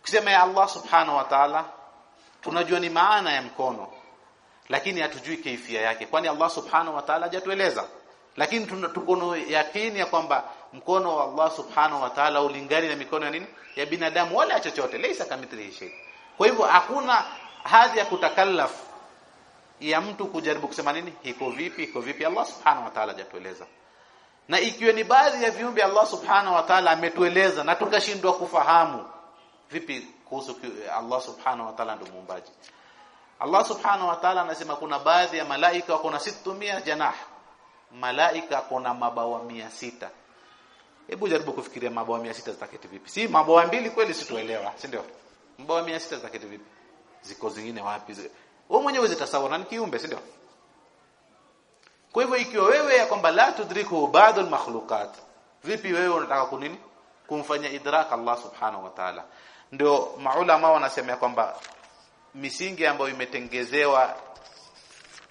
kusema ya Allah subhanahu wa ta'ala tunajua ni maana ya mkono lakini hatujui kaifia yake kwani Allah subhanahu wa ta'ala hajatueleza. Lakini tuko na yakini ya kwamba mkono wa Allah subhanahu wa ta'ala ulingani na mikono ya nini? Ya binadamu wala chochote. Laysa kamithlihi shay. Kwa hivyo hakuna hadhi ya kutakallaf ya mtu kujaribu kusema nini? Iko vipi iko vipi? Allah subhanahu wa ta'ala hajatueleza. Na ikiwa ni baadhi ya viumbe Allah subhanahu wa ta'ala ametueleza na tukashindwa kufahamu vipi kuhusu Allah subhanahu wa ta'ala ndio muumbaji? Allah subhanahu wa ta'ala anasema kuna baadhi ya malaika wako na 600 janah. Malaika kuna mabawa mia sita. Hebu jaribu kufikiria mabawa mia sita zitaketi vipi. Si mabawa mbili kweli situelewa si ndio? Mabawa mia sita zitaketi vipi? Ziko zingine wapi wewe mwenyewe zitasawara ni kiumbe si ndio? Kwa hivyo ikiwa wewe ya kwamba la tudriku ba'd al-makhluqat vipi wewe unataka kunini? Kumfanya idrak Allah subhanahu wa ta'ala ndio maulama wanasema kwamba misingi ambayo imetengezewa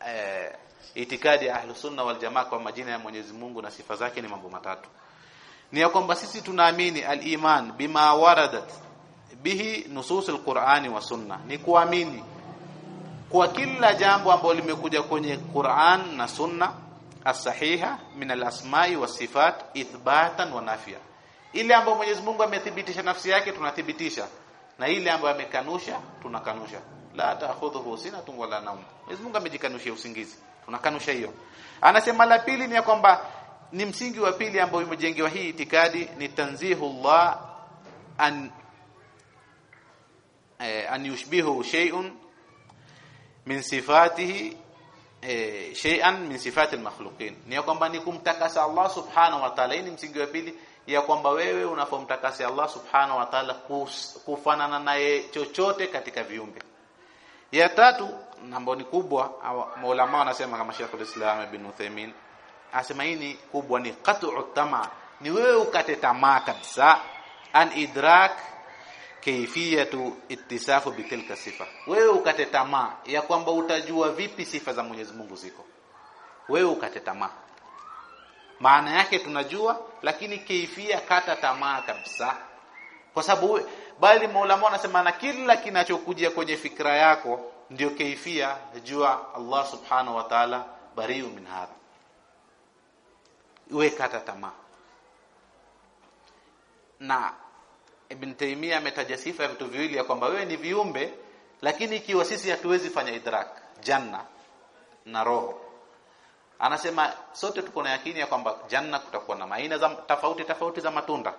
eh, itikadi ya ahlusunna wal jamaa kwa majina ya Mwenyezi Mungu na sifa zake ni mambo matatu. Ni ya kwamba sisi tunaamini al-iman bima waradat bihi nusus al-Qur'ani wa sunna ni kuamini kwa kila jambo ambalo limekuja kwenye Qur'an na sunna as-sahiha min al-asma'i was sifat ithbatan wa nafia ile ambayo Mwenyezi Mungu amethibitisha nafsi yake tunathibitisha. Na ile ambayo amekanusha tunakanusha. La ta'khudhuhu sinatun wala nawm. Mwenyezi Mungu amejikanushia usingizi. Tunakanusha hiyo. Anasema la pili ni kwamba ni msingi wa pili ambao imejengewa hii itikadi ni tanzihullah an eh, an yushbihu shay'un min sifatihi eh, shay'an min sifati al-makhluqin ni kwamba ni kumtakasa Allah subhanahu wa ta'ala. Ni msingi wa pili ya kwamba wewe unapomtakasi Allah subhanahu wa ta'ala kufanana naye chochote katika viumbe. Ya tatu ambayo ni kubwa maulama wanasema kama Sheikh al-Islam Ibn Uthaymeen asema hii ni kubwa ni qat'u tama ni wewe ukate tamaa kabisa. An idrak kaifiyatu ittisafu bitilka sifa. Wewe ukate tamaa ya kwamba utajua vipi sifa za Mwenyezi Mungu ziko. Wewe ukate tamaa maana yake tunajua lakini kaifia kata tamaa kabisa. Kwa sababu bali maulama anasema na kila kinachokuja kwenye fikra yako ndio kaifia jua Allah subhanahu wa ta'ala bariu min hadha. Iwe kata tamaa. Na Ibn Taymiyyah ametaja sifa ya vitu viwili ya kwamba wewe ni viumbe lakini ikiwa sisi hatuwezi fanya idrak janna na roho anasema sote tuko na yakini ya kwamba janna kutakuwa na maina za tofauti tofauti za matunda.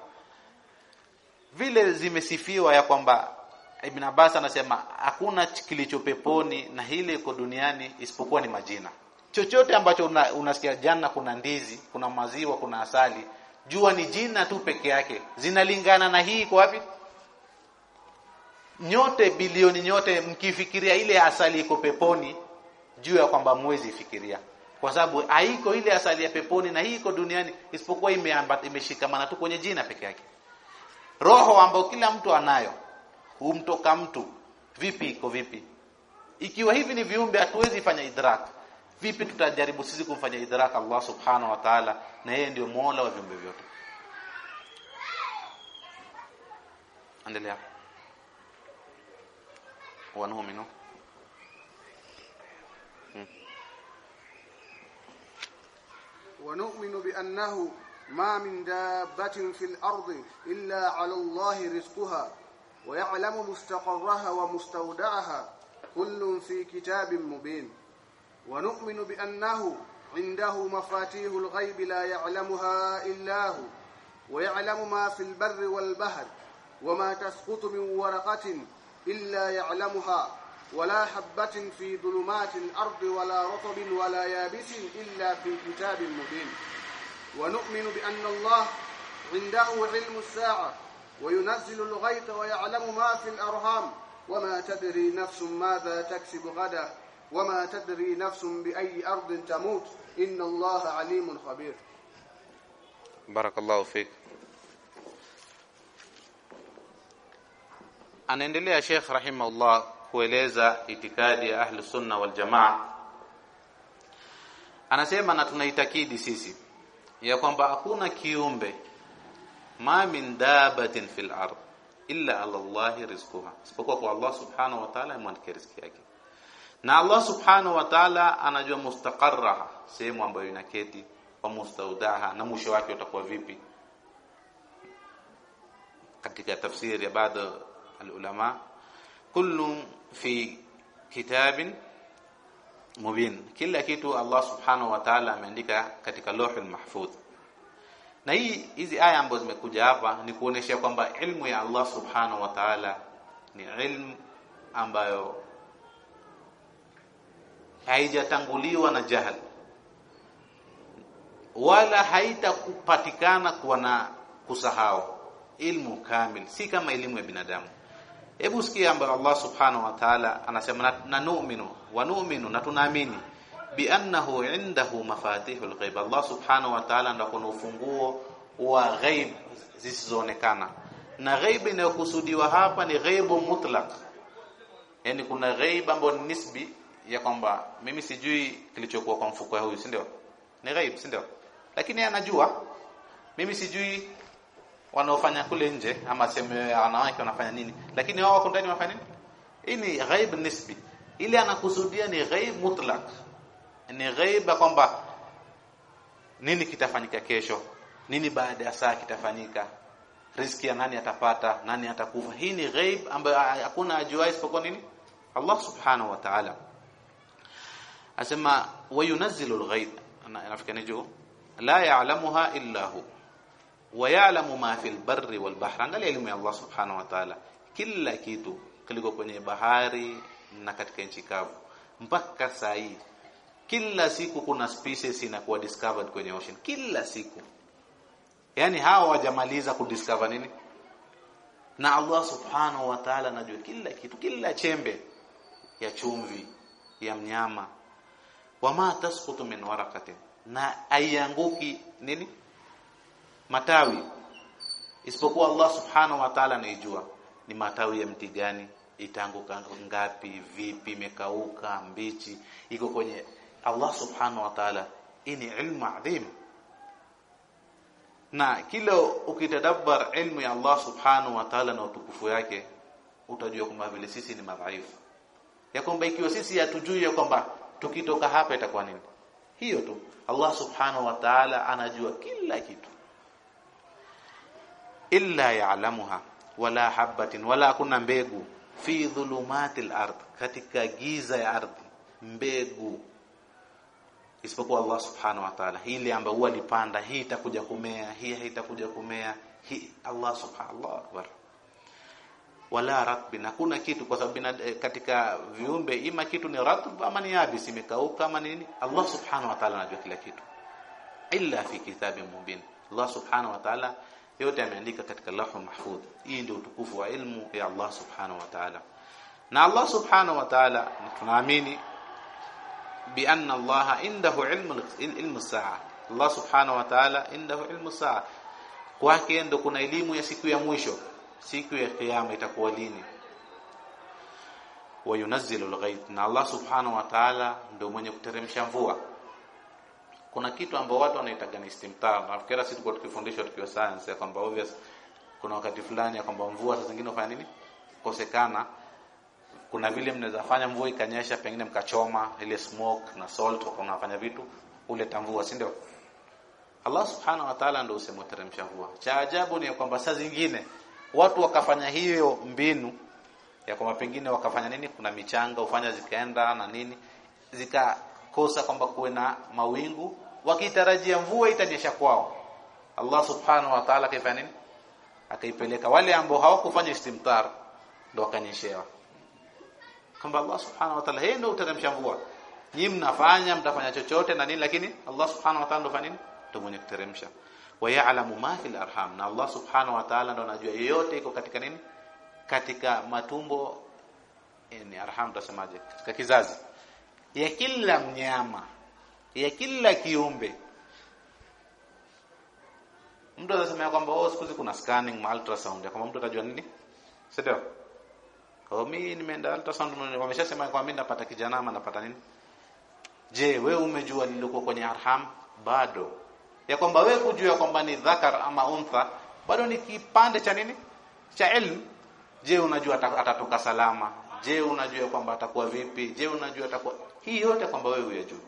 Vile zimesifiwa ya kwamba Ibn Abbas anasema hakuna kilicho peponi na hili iko duniani isipokuwa ni majina. Chochote ambacho una, unasikia janna kuna ndizi kuna maziwa kuna asali jua ni jina tu peke yake. Zinalingana na hii kwa wapi? Nyote bilioni nyote mkifikiria ile asali iko peponi juu ya kwamba mwezi fikiria kwa sababu haiko ile asali ya peponi na hii iko duniani isipokuwa imeshikamana tu kwenye jina peke yake. Roho ambayo kila mtu anayo humtoka mtu. Vipi iko vipi? Ikiwa hivi ni viumbe hatuwezi fanya idrak. Vipi tutajaribu sisi kumfanya idrak Allah subhanahu wa ta'ala na yeye ndio mola wa viumbe vyote? Endelea. Wanuuminu ونؤمن بأنه ما من دابة في الأرض إلا على الله رزقها ويعلم مستقرها ومستودعها كل في كتاب مبين. ونؤمن بأنه عنده مفاتيح الغيب لا يعلمها إلا هو ويعلم ما في البر والبحر وما تسقط من ورقة إلا يعلمها. ولا حبة في ظلمات الأرض ولا رطب ولا يابس إلا في كتاب مبين. ونؤمن بأن الله عنده علم الساعة وينزل الغيث ويعلم ما في الأرham وما تدري نفس ماذا تكسب غدا وما تدري نفس بأي أرض تموت. إن الله عليم خبير. barakallahu fik anaendelea Sheikh rahimahullah kueleza itikadi ya ahli sunna wal jamaa anasema na tunaitakidi sisi ya kwamba hakuna kiumbe ma min dabatin fil ard illa ala rizquha isipokuwa kwa Allah subhanahu wa ta'ala amwandikia riziki yake. Na Allah subhanahu wa ta'ala anajua mustaqarraha sehemu ambayo inaketi wa mustaudaha na mwisho wake utakuwa vipi? Katika tafsiri ya baadhi alulama kullu fi kitabin mubin. Kila kitu Allah subhanahu wa ta'ala ameandika katika lauhul mahfudh na hii hizi aya ambazo zimekuja hapa ni kuonesha kwamba ilmu ya Allah subhanahu wa ta'ala ni ilmu ambayo haijatanguliwa na jahal. Wala haitakupatikana kuwa na kusahau. Ilmu kamil si kama elimu ya binadamu hebu sikia ambayo Allah subhanahu wa ta'ala anasema na, nu'minu wa nu'minu na tunaamini. Bi annahu indahu mafatihul ghaib. Allah subhanahu wa ta'ala ndio kuna ufunguo wa ghaib zisizoonekana. Na ghaib inayokusudiwa hapa ni ghaibu mutlaq. Yani kuna ghaib ambayo ni nisbi ya kwamba mimi sijui kilichokuwa kwa mfuko huyu si ndio? Ni ghaib si ndio? Lakini anajua. Mimi sijui wanaofanya kule nje ama ya wanawake wanafanya nini. Lakini wao wako ndani wanafanya nini? Hii ni ghaib nisbi. Ile anakusudia ni ghaib mutlaq. Ni ghaiba kwamba nini kitafanyika kesho? Nini baada ya saa kitafanyika? Riziki ya nani atapata? Nani atakufa? Hii ni ghaib ambayo hakuna ajuai isipokuwa nini? Allah subhanahu wa ta'ala. Asema wayunazzilu alghaib. Nafikani juu. La ya'lamuha illa hu wa ya'lamu ma fil barri wal bahri. Angalia elimu ya Allah subhanahu wa ta'ala. Kila kitu kiliko kwenye bahari na katika nchi kavu. Mpaka saa hii kila siku kuna species inakuwa discovered kwenye ocean. Kila siku. Yani hawa wajamaliza kudiscover nini? Na Allah subhanahu wa ta'ala anajua kila kitu kila chembe ya chumvi ya mnyama. Wama tasqutu min waraqatin na aianguki nini matawi. Isipokuwa Allah subhanahu wa ta'ala anaijua. Ni matawi ya mti gani? Itaanguka ngapi? Vipi? Imekauka? Mbichi? Iko kwenye Allah subhanahu wa ta'ala. Ini ilmu adhim. Na kila ukitadabbar ilmu ya Allah subhanahu wa ta'ala na utukufu yake utajua kwamba vile sisi ni madhaifu. Ya kwamba ikiwa sisi hatujui ya kwamba tukitoka hapa itakuwa nini? Hiyo tu. Allah subhanahu wa ta'ala anajua kila kitu illa ya'lamuha wala habatin wala kuna mbegu. Fi dhulumatil ard katika giza ya ardhi mbegu. Isipokuwa Allah subhanahu wa ta'ala. Hili ambayo huwa lipanda hii itakuja kumea hii haitakuja kumea hii Allah subhanahu akbar wala ratbin hakuna kitu kwa sababu katika viumbe ima kitu ni ratb ama ni yabis imekauka ama nini? Allah subhanahu wa ta'ala anajua kila kitu. Illa fi kitabin mubin. Allah subhanahu wa ta'ala yote ameandika katika lahu mahfudh. Hii ndio utukufu wa ilmu ya Allah subhanahu wa ta'ala. Na Allah subhanahu wa ta'ala tunaamini bi anna Allah indahu ilmu ilmu saa Allah subhanahu wa ta'ala indahu ilmu saa kwake ndio kuna elimu ya siku ya mwisho. Siku ya kiyama itakuwa lini? Wayunazzilu alghayth. Na Allah subhanahu wa ta'ala ndio mwenye kuteremsha mvua kuna kitu ambao watu wanaitaga ni istimtar nafikiri sisi tulikuwa tukifundishwa tukiwa science ya kwamba obvious kuna wakati fulani ya kwamba mvua saa zingine ufanya nini? Kosekana. Kuna vile mnaweza fanya mvua ikanyesha pengine mkachoma ile smoke na salt unafanya vitu uleta mvua si ndio? Allah subhanahu wa ta'ala ndio usemoteremsha mvua. Cha ajabu ni kwamba saa zingine watu wakafanya hiyo mbinu ya kwamba pengine wakafanya nini? Kuna michanga ufanya zikaenda na nini? Zikakosa kwamba kuwe na mawingu wakitarajia mvua itanyesha kwao. Allah subhanahu wa ta'ala kaifanya nini? Akaipeleka. Wale ambao hawakufanya istimtar ndo wakanyeshewa. Kwamba Allah subhanahu wa ta'ala yeye ndio uteremsha mvua. Nyinyi mnafanya mtafanya chochote na nini lakini Allah subhanahu wa ta'ala ndo fanya nini? Ndo mwenye kuteremsha. Wa ya'lamu ma fil arham na Allah subhanahu wa ta'ala ndo anajua yote iko katika nini? Katika matumbo ni arham tutasemaje? Katika kizazi. Ya kila mnyama ya kila kiumbe. Mtu anasema kwamba oh siku kuna scanning ma ultrasound. Kama mtu atajua nini? Si ndio? Kwa mimi nimeenda ultrasound wameshasema kwamba mimi napata kijana ama napata nini? Je we umejua lilikuwa kwenye arham? Bado. Ya kwamba we kujua kwamba ni dhakar ama untha bado ni kipande cha nini? Cha ilmu. Je unajua atatoka salama? Je unajua kwamba atakuwa vipi? Je unajua atakuwa hii yote kwamba wewe uyajua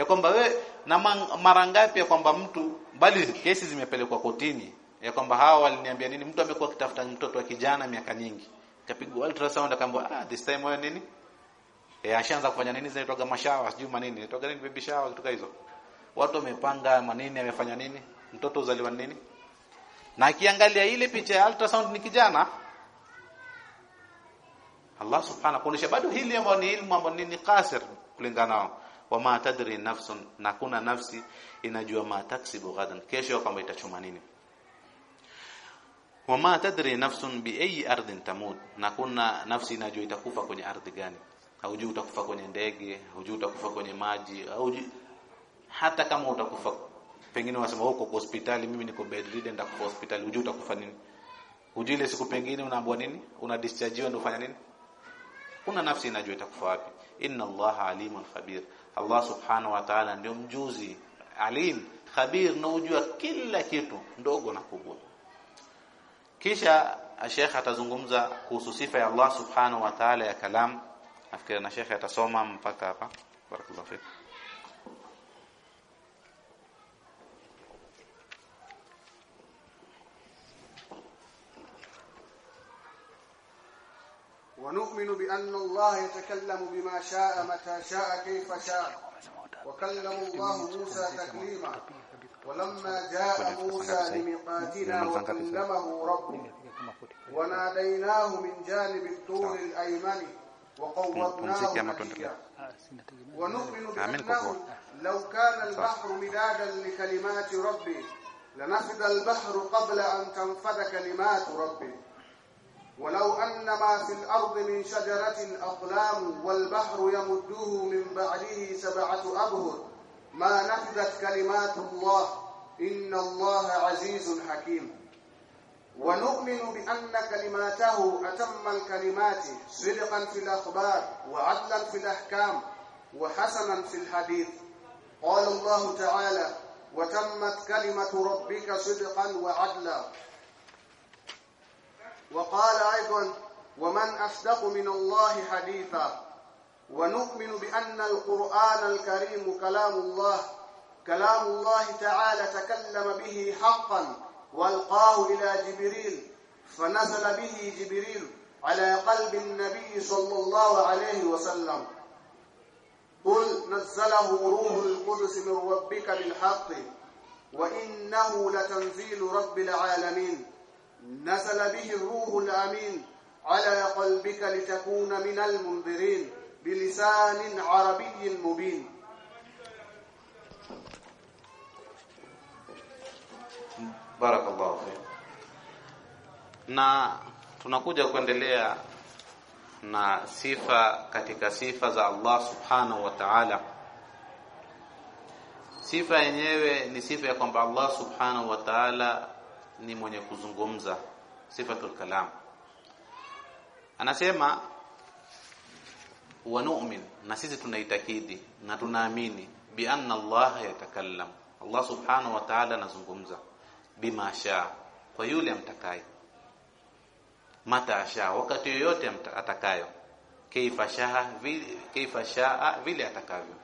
ya kwamba we na mara ngapi ya kwamba mtu bali kesi zimepelekwa kotini ya kwamba hawa waliniambia nini? Mtu amekuwa akitafuta mtoto wa kijana miaka nyingi. Kapigwa ultrasound akaambiwa ah this time wewe nini? Eh ashaanza kufanya nini? Zinaitwa mashawa sijui manini. Inaitwa nini? Baby shower kitu hizo. Watu wamepanga manini amefanya nini? Mtoto uzaliwa nini? Na akiangalia ile picha ya ultrasound ni kijana. Allah subhanahu kuonesha. Bado hili ambao ni ilmu ambao ni kasir kulingana nao wama tadri nafsun na kuna nafsi inajua ma taksibu ghadan. Kesho kwamba itachuma nini? Wama tadri nafsun bi ayi ardhin tamut na kuna nafsi inajua itakufa kwenye ardhi gani. Haujui utakufa kwenye ndege haujui utakufa kwenye maji haujui hata kama utakufa pengine wasema huko kwa hospitali mimi niko bedridden nitakufa hospitali. Hujui utakufa nini. Hujui ile siku pengine unaambiwa nini? Una discharge ndio ufanya nini? Kuna nafsi inajua itakufa wapi. Inna allaha alimun khabir allah subhanahu wa ta'ala ndio mjuzi alim khabir na ujua kila kitu ndogo na kubwa. Kisha Sheikh atazungumza kuhusu sifa ya Allah subhanahu wa ta'ala ya kalam. Nafikiri na Sheikh atasoma mpaka hapa. Barakallahu fik ونؤمن بأن الله يتكلم بما شاء متى شاء كيف شاء. وكلم الله موسى تكليما. ولما جاء موسى لميقاتنا وكلمه ربه وناديناه من جانب الطور الأيمن وقوضناه نجيا ونؤمن بأنه لو كان البحر مدادا لكلمات ربي لنفد البحر قبل أن تنفد كلمات ربي ولو أن ما في الأرض من شجرة أقلام والبحر يمده من بعده سبعة أبهر ما نفدت كلمات الله. إن الله عزيز حكيم. ونؤمن بأن كلماته أتم الكلمات صدقا في الأخبار وعدلا في الأحكام وحسنا في الحديث. قال الله تعالى وتمت كلمة ربك صدقا وعدلا. وقال أيضا ومن أصدق من الله حديثا ونؤمن بأن القرآن الكريم كلام الله كلام الله تعالى تكلم به حقا وألقاه إلى جبريل فنزل به جبريل على قلب النبي صلى الله عليه وسلم. قل نزله روح القدس من ربك بالحق وإنه لتنزيل رب العالمين. نزل به الروح الأمين على قلبك لتكون من المنذرين بلسان عربي مبين barakallahu fik na tunakuja kuendelea na sifa katika sifa za Allah subhanahu wa ta'ala sifa yenyewe ni sifa ya kwamba Allah subhanahu wa ta'ala ni mwenye kuzungumza sifatul kalam. Anasema wa nu'min na sisi tunaitakidi na tunaamini bi anna Allah yatakallam. Allah subhanahu wa ta'ala anazungumza bima sha kwa yule amtakaye. Mata sha wakati yoyote atakayo. Kaifa shaa vile kaifa shaa vile atakavyo.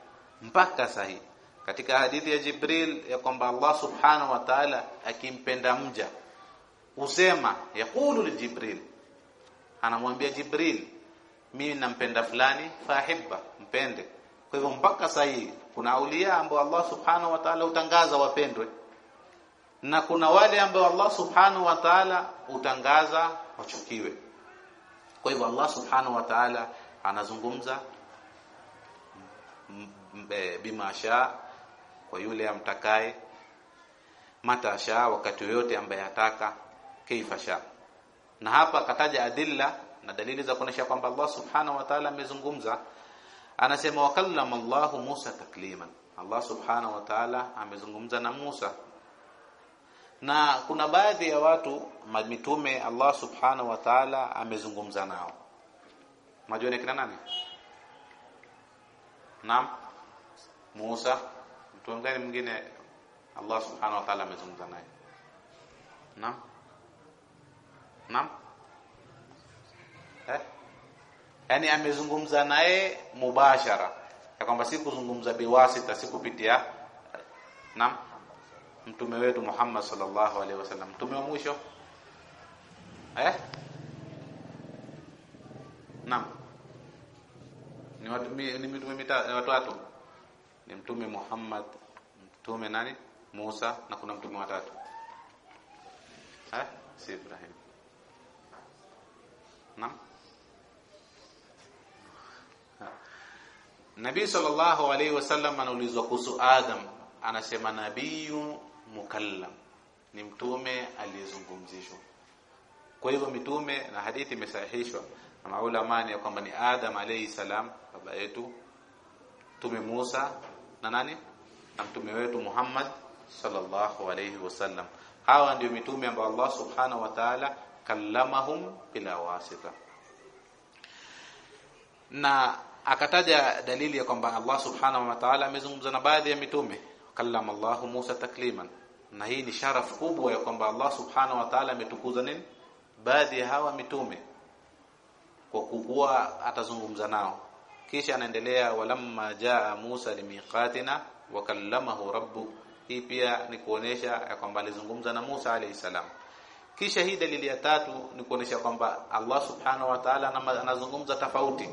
Mpaka sahi katika hadithi ya Jibril ya kwamba Allah subhanahu wa ta'ala akimpenda mja usema yaqulu li Jibril. Anamwambia Jibril mimi nampenda fulani fahibba mpende. Kwa hivyo mpaka sahi kuna aulia ambao Allah subhanahu wa ta'ala utangaza wapendwe na kuna wale ambao Allah subhanahu wa ta'ala utangaza wachukiwe. Kwa hivyo Allah subhanahu wa ta'ala anazungumza bima sha kwa yule amtakaye. Mata sha wakati yote ambaye ataka kaifa sha. Na hapa kataja adilla na dalili za kuonesha kwamba Allah subhanahu wa ta'ala amezungumza. Anasema wakallama Allah Musa takliman. Allah subhanahu wa ta'ala amezungumza na Musa. Na kuna baadhi ya watu mitume Allah subhanahu wa ta'ala amezungumza nao. Majua kina nani? Naam. Musa mtu mwingine. Allah subhanahu wa ta'ala amezungumza naye. Naam. Naam. Eh? Yani amezungumza naye mubashara. Ya kwamba si kuzungumza biwasita si kupitia. Naam. Mtume wetu Muhammad sallallahu alaihi wasallam. Mtume wa mwisho. Eh? Naam. Ni watu ni mitume mitatu watu ni mtume Muhammad mtume nani? Musa na kuna mtume watatu. Eh si Ibrahim. Naam. Nabii sallallahu alaihi wasallam anaulizwa kuhusu Adam. Anasema nabiyu mukallam. Ni mtume aliyezungumzishwa. Kwa hivyo mitume na hadithi imesahihishwa na maulama ni kwamba ni Adam alayhi salam baba yetu. Mtume Musa na nani? Na mtume wetu Muhammad sallallahu alayhi wasallam hawa ndio mitume ambao Allah subhanahu wa ta'ala kallamahum bila wasita. Na akataja dalili ya kwamba Allah subhanahu wa ta'ala amezungumza na baadhi ya mitume. Kallama Allah Musa takliman. Na hii ni sharaf kubwa ya kwamba Allah subhanahu wa ta'ala ametukuza nini? Baadhi ya hawa mitume. Kwa kuwa atazungumza nao kisha anaendelea walamma jaa Musa limiqatina wa kallamahu rabbu. Hii pia ni kuonesha kwamba alizungumza na Musa alayhi salam. Kisha hii dalili ya tatu ni kuonesha kwamba Allah subhanahu wa ta'ala anazungumza tofauti.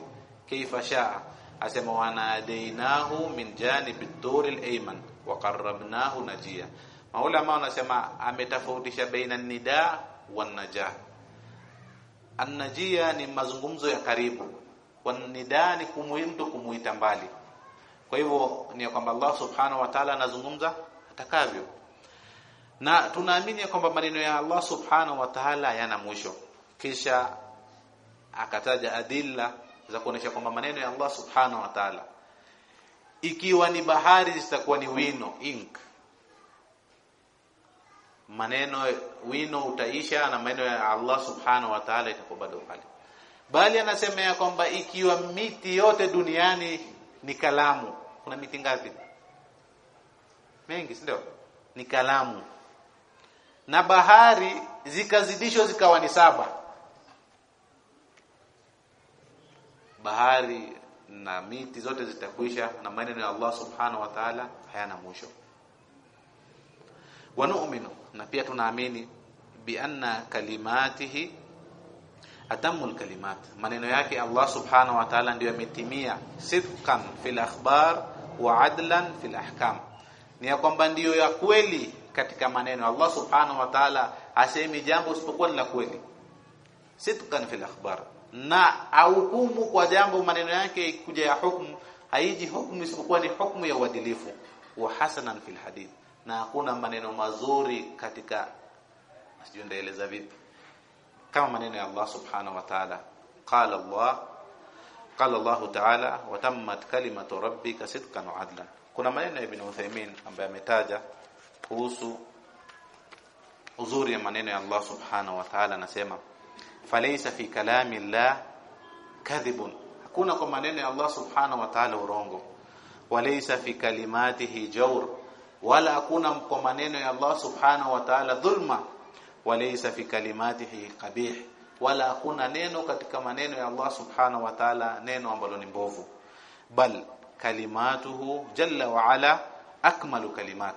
Kaifa shaa? Asema wanadainahu min janibi tur al-ayman wa qarrabnahu najia maulama wanasema ametofautisha baina nida wa najah an-najia ni mazungumzo ya karibu wanida ni kumuimtu kumuita mbali. Kwa hivyo ni kwamba Allah subhanahu wa ta'ala anazungumza atakavyo. Na tunaamini kwamba maneno ya Allah subhanahu wa ta'ala yana mwisho. Kisha akataja adilla za kuonesha kwamba maneno ya Allah subhanahu wa ta'ala. Ikiwa ni bahari zitakuwa ni wino ink. Maneno wino utaisha na maneno ya Allah subhanahu wa ta'ala itakuwa bado pale bali anasema ya kwamba ikiwa miti yote duniani ni kalamu. Kuna miti ngapi? Mengi ndio? Ni kalamu. Na bahari zikazidishwa zikawa ni saba. Bahari na miti zote zitakwisha na maneno ya Allah subhanahu wa ta'ala hayana mwisho. Wa nu'minu na pia tunaamini bi anna kalimatihi atamul kalimat. Maneno yake Allah subhanahu wa ta'ala ndio yametimia sidqan fil akhbar wa adlan fil ahkam. Ni ya kwamba ndiyo ya kweli katika maneno. Allah subhanahu wa ta'ala asemi jambo isipokuwa ni la kweli. Sidqan fil akhbar. Na ahukumu kwa jambo maneno yake kuja ya hukumu haiji hukumu isipokuwa ni hukumu ya uadilifu. Wa hasanan fil hadith. Na hakuna maneno mazuri katika sijui vipi kama maneno ya Allah subhanahu wa ta'ala. Qala Allah qala Allah ta'ala wa tammat kalimatu rabbika sidqan wa adlan. Kuna maneno ya Ibn Uthaymeen ambaye ametaja kuhusu uzuri ya maneno ya Allah subhanahu wa ta'ala anasema falaysa fi kalami Allah kadhibun. Hakuna kwa maneno ya Allah subhanahu wa ta'ala urongo. Walaysa fi kalimatihi jawr. Wala hakuna kwa maneno ya Allah subhanahu wa ta'ala dhulma walaysa fi kalimatihi qabih wala hakuna neno katika maneno ya Allah subhanahu wa ta'ala neno ambalo ni mbovu. Bal kalimatuhu jalla wa ala akmalu kalimat.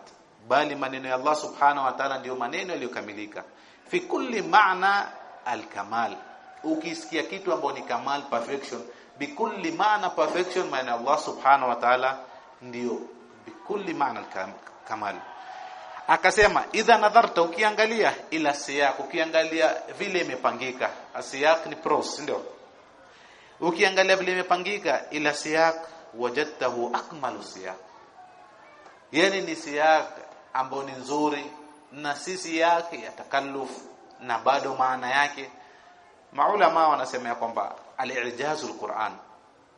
Bali maneno ya Allah subhanahu wa ta'ala ndiyo maneno yaliyokamilika. Fi kulli maana alkamal. Ukisikia kitu ambacho ni kamal perfection. Bikulli maana perfection maana Allah subhanahu wa ta'ala ndio bikulli maana kamal akasema idha nadharta ukiangalia ila siyak. Ukiangalia vile imepangika. Asiyak ni pros ndio? Ukiangalia vile imepangika ila siyak wajadtahu akmalu siyak. Yani ni siyak ambayo ni nzuri na si siyak ya takalluf na bado maana yake. Maulama wanasema ya kwamba al-ijazul Qur'an.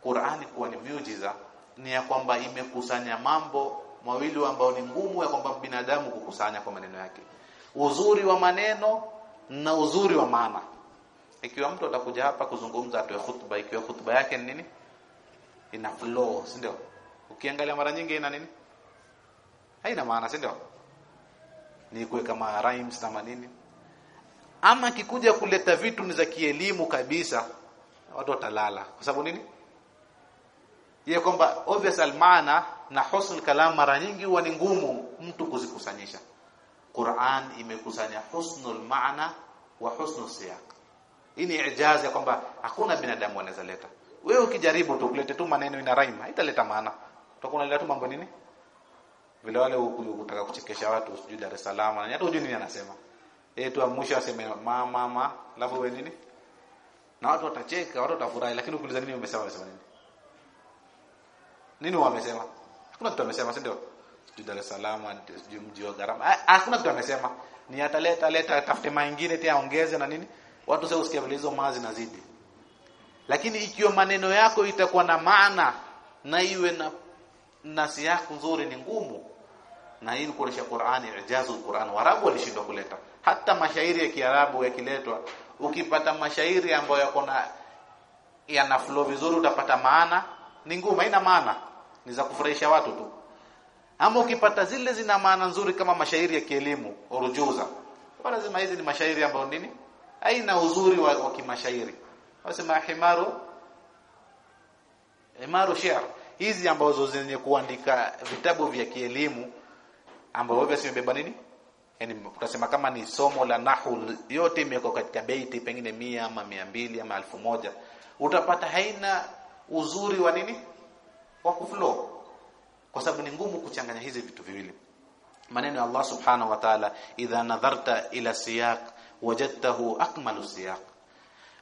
Qur'ani kuwa ni miujiza ni ya kwamba imekusanya mambo mawili ambayo ni ngumu ya kwamba binadamu kukusanya kwa maneno yake. Uzuri wa maneno na uzuri wa maana. Ikiwa mtu atakuja hapa kuzungumza atoe khutba ikiwa khutba yake ni nini? Ina flow si ndio? Ukiangalia mara nyingi ina nini? Haina maana si ndio? Ni kuweka ma rhymes na manini ama kikuja kuleta vitu ni za kielimu kabisa watu watalala. Kwa sababu nini? Yeye kwamba obvious almaana na husnul kalam mara nyingi huwa ni ngumu mtu kuzikusanyisha. Qur'an imekusanya husnul maana wa husnul siyaq. Hii ni ijazi ya kwamba hakuna binadamu anaweza leta. Wewe ukijaribu tu kulete tu maneno ina rhyme haitaleta maana. Utakuwa unaleta tu mambo nini? Vile wale ukutaka kuchekesha watu sijui Dar es Salaam na hata hujui nini anasema. Eh tu amsho aseme mama mama alafu wewe nini? Na watu watacheka watu watafurahi lakini ukiuliza nini umesema umesema nini? Nini wamesema hakuna kitu amesema si ndio? Sijui Dar es Salaam sijui mji wa gharama hakuna kitu amesema. Ni ataleta leta tafute mengine tena ongeze na nini. Watu sasa usikia vile hizo mazi nazidi lakini ikiwa maneno yako itakuwa na maana na iwe na nasi yako nzuri ni ngumu. Na hii kuonesha Qur'ani ijazu Qur'an. Warabu walishindwa kuleta. Hata mashairi ya Kiarabu yakiletwa ukipata mashairi ambayo yako na yana flow vizuri utapata maana. Ni ngumu haina maana ni za kufurahisha watu tu. Ama ukipata zile zina maana nzuri kama mashairi ya kielimu urujuza lazima hizi ni mashairi ambayo nini? Haina uzuri wa, wa kimashairi. Wasema himaru himaru shi'r hizi ambazo zenye kuandika vitabu vya kielimu ambao wewe simebeba nini? Yani tutasema kama ni somo la nahu yote imewekwa katika beiti pengine mia ama mia mbili ama elfu moja. Utapata haina uzuri wa nini wa kuflow. Kwa sababu ni ngumu kuchanganya hizi vitu viwili. Maneno ya Allah subhanahu wa ta'ala idha nadharta ila siyaq wajadtahu akmalu siyaq.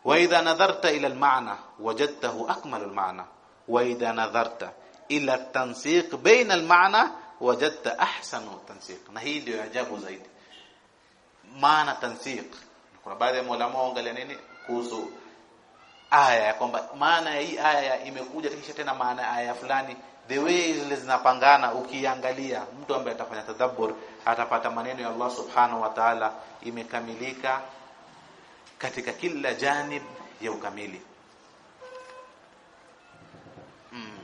Wa idha nadharta ila al-ma'na wajadtahu akmalu al-ma'na. Wa idha nadharta ila at-tansiq baina al-ma'na wajadta ahsanu tansiq. Na hii ndio ajabu zaidi. Maana tansiq kuna baadhi ya maulama waangalia nini? Kuhusu aya ya kwamba maana ya hii aya imekuja kisha tena maana ya aya fulani the way zile zinapangana ukiangalia mtu ambaye atafanya tadabbur atapata maneno ya Allah subhanahu wa ta'ala imekamilika katika kila janib ya ukamili mm.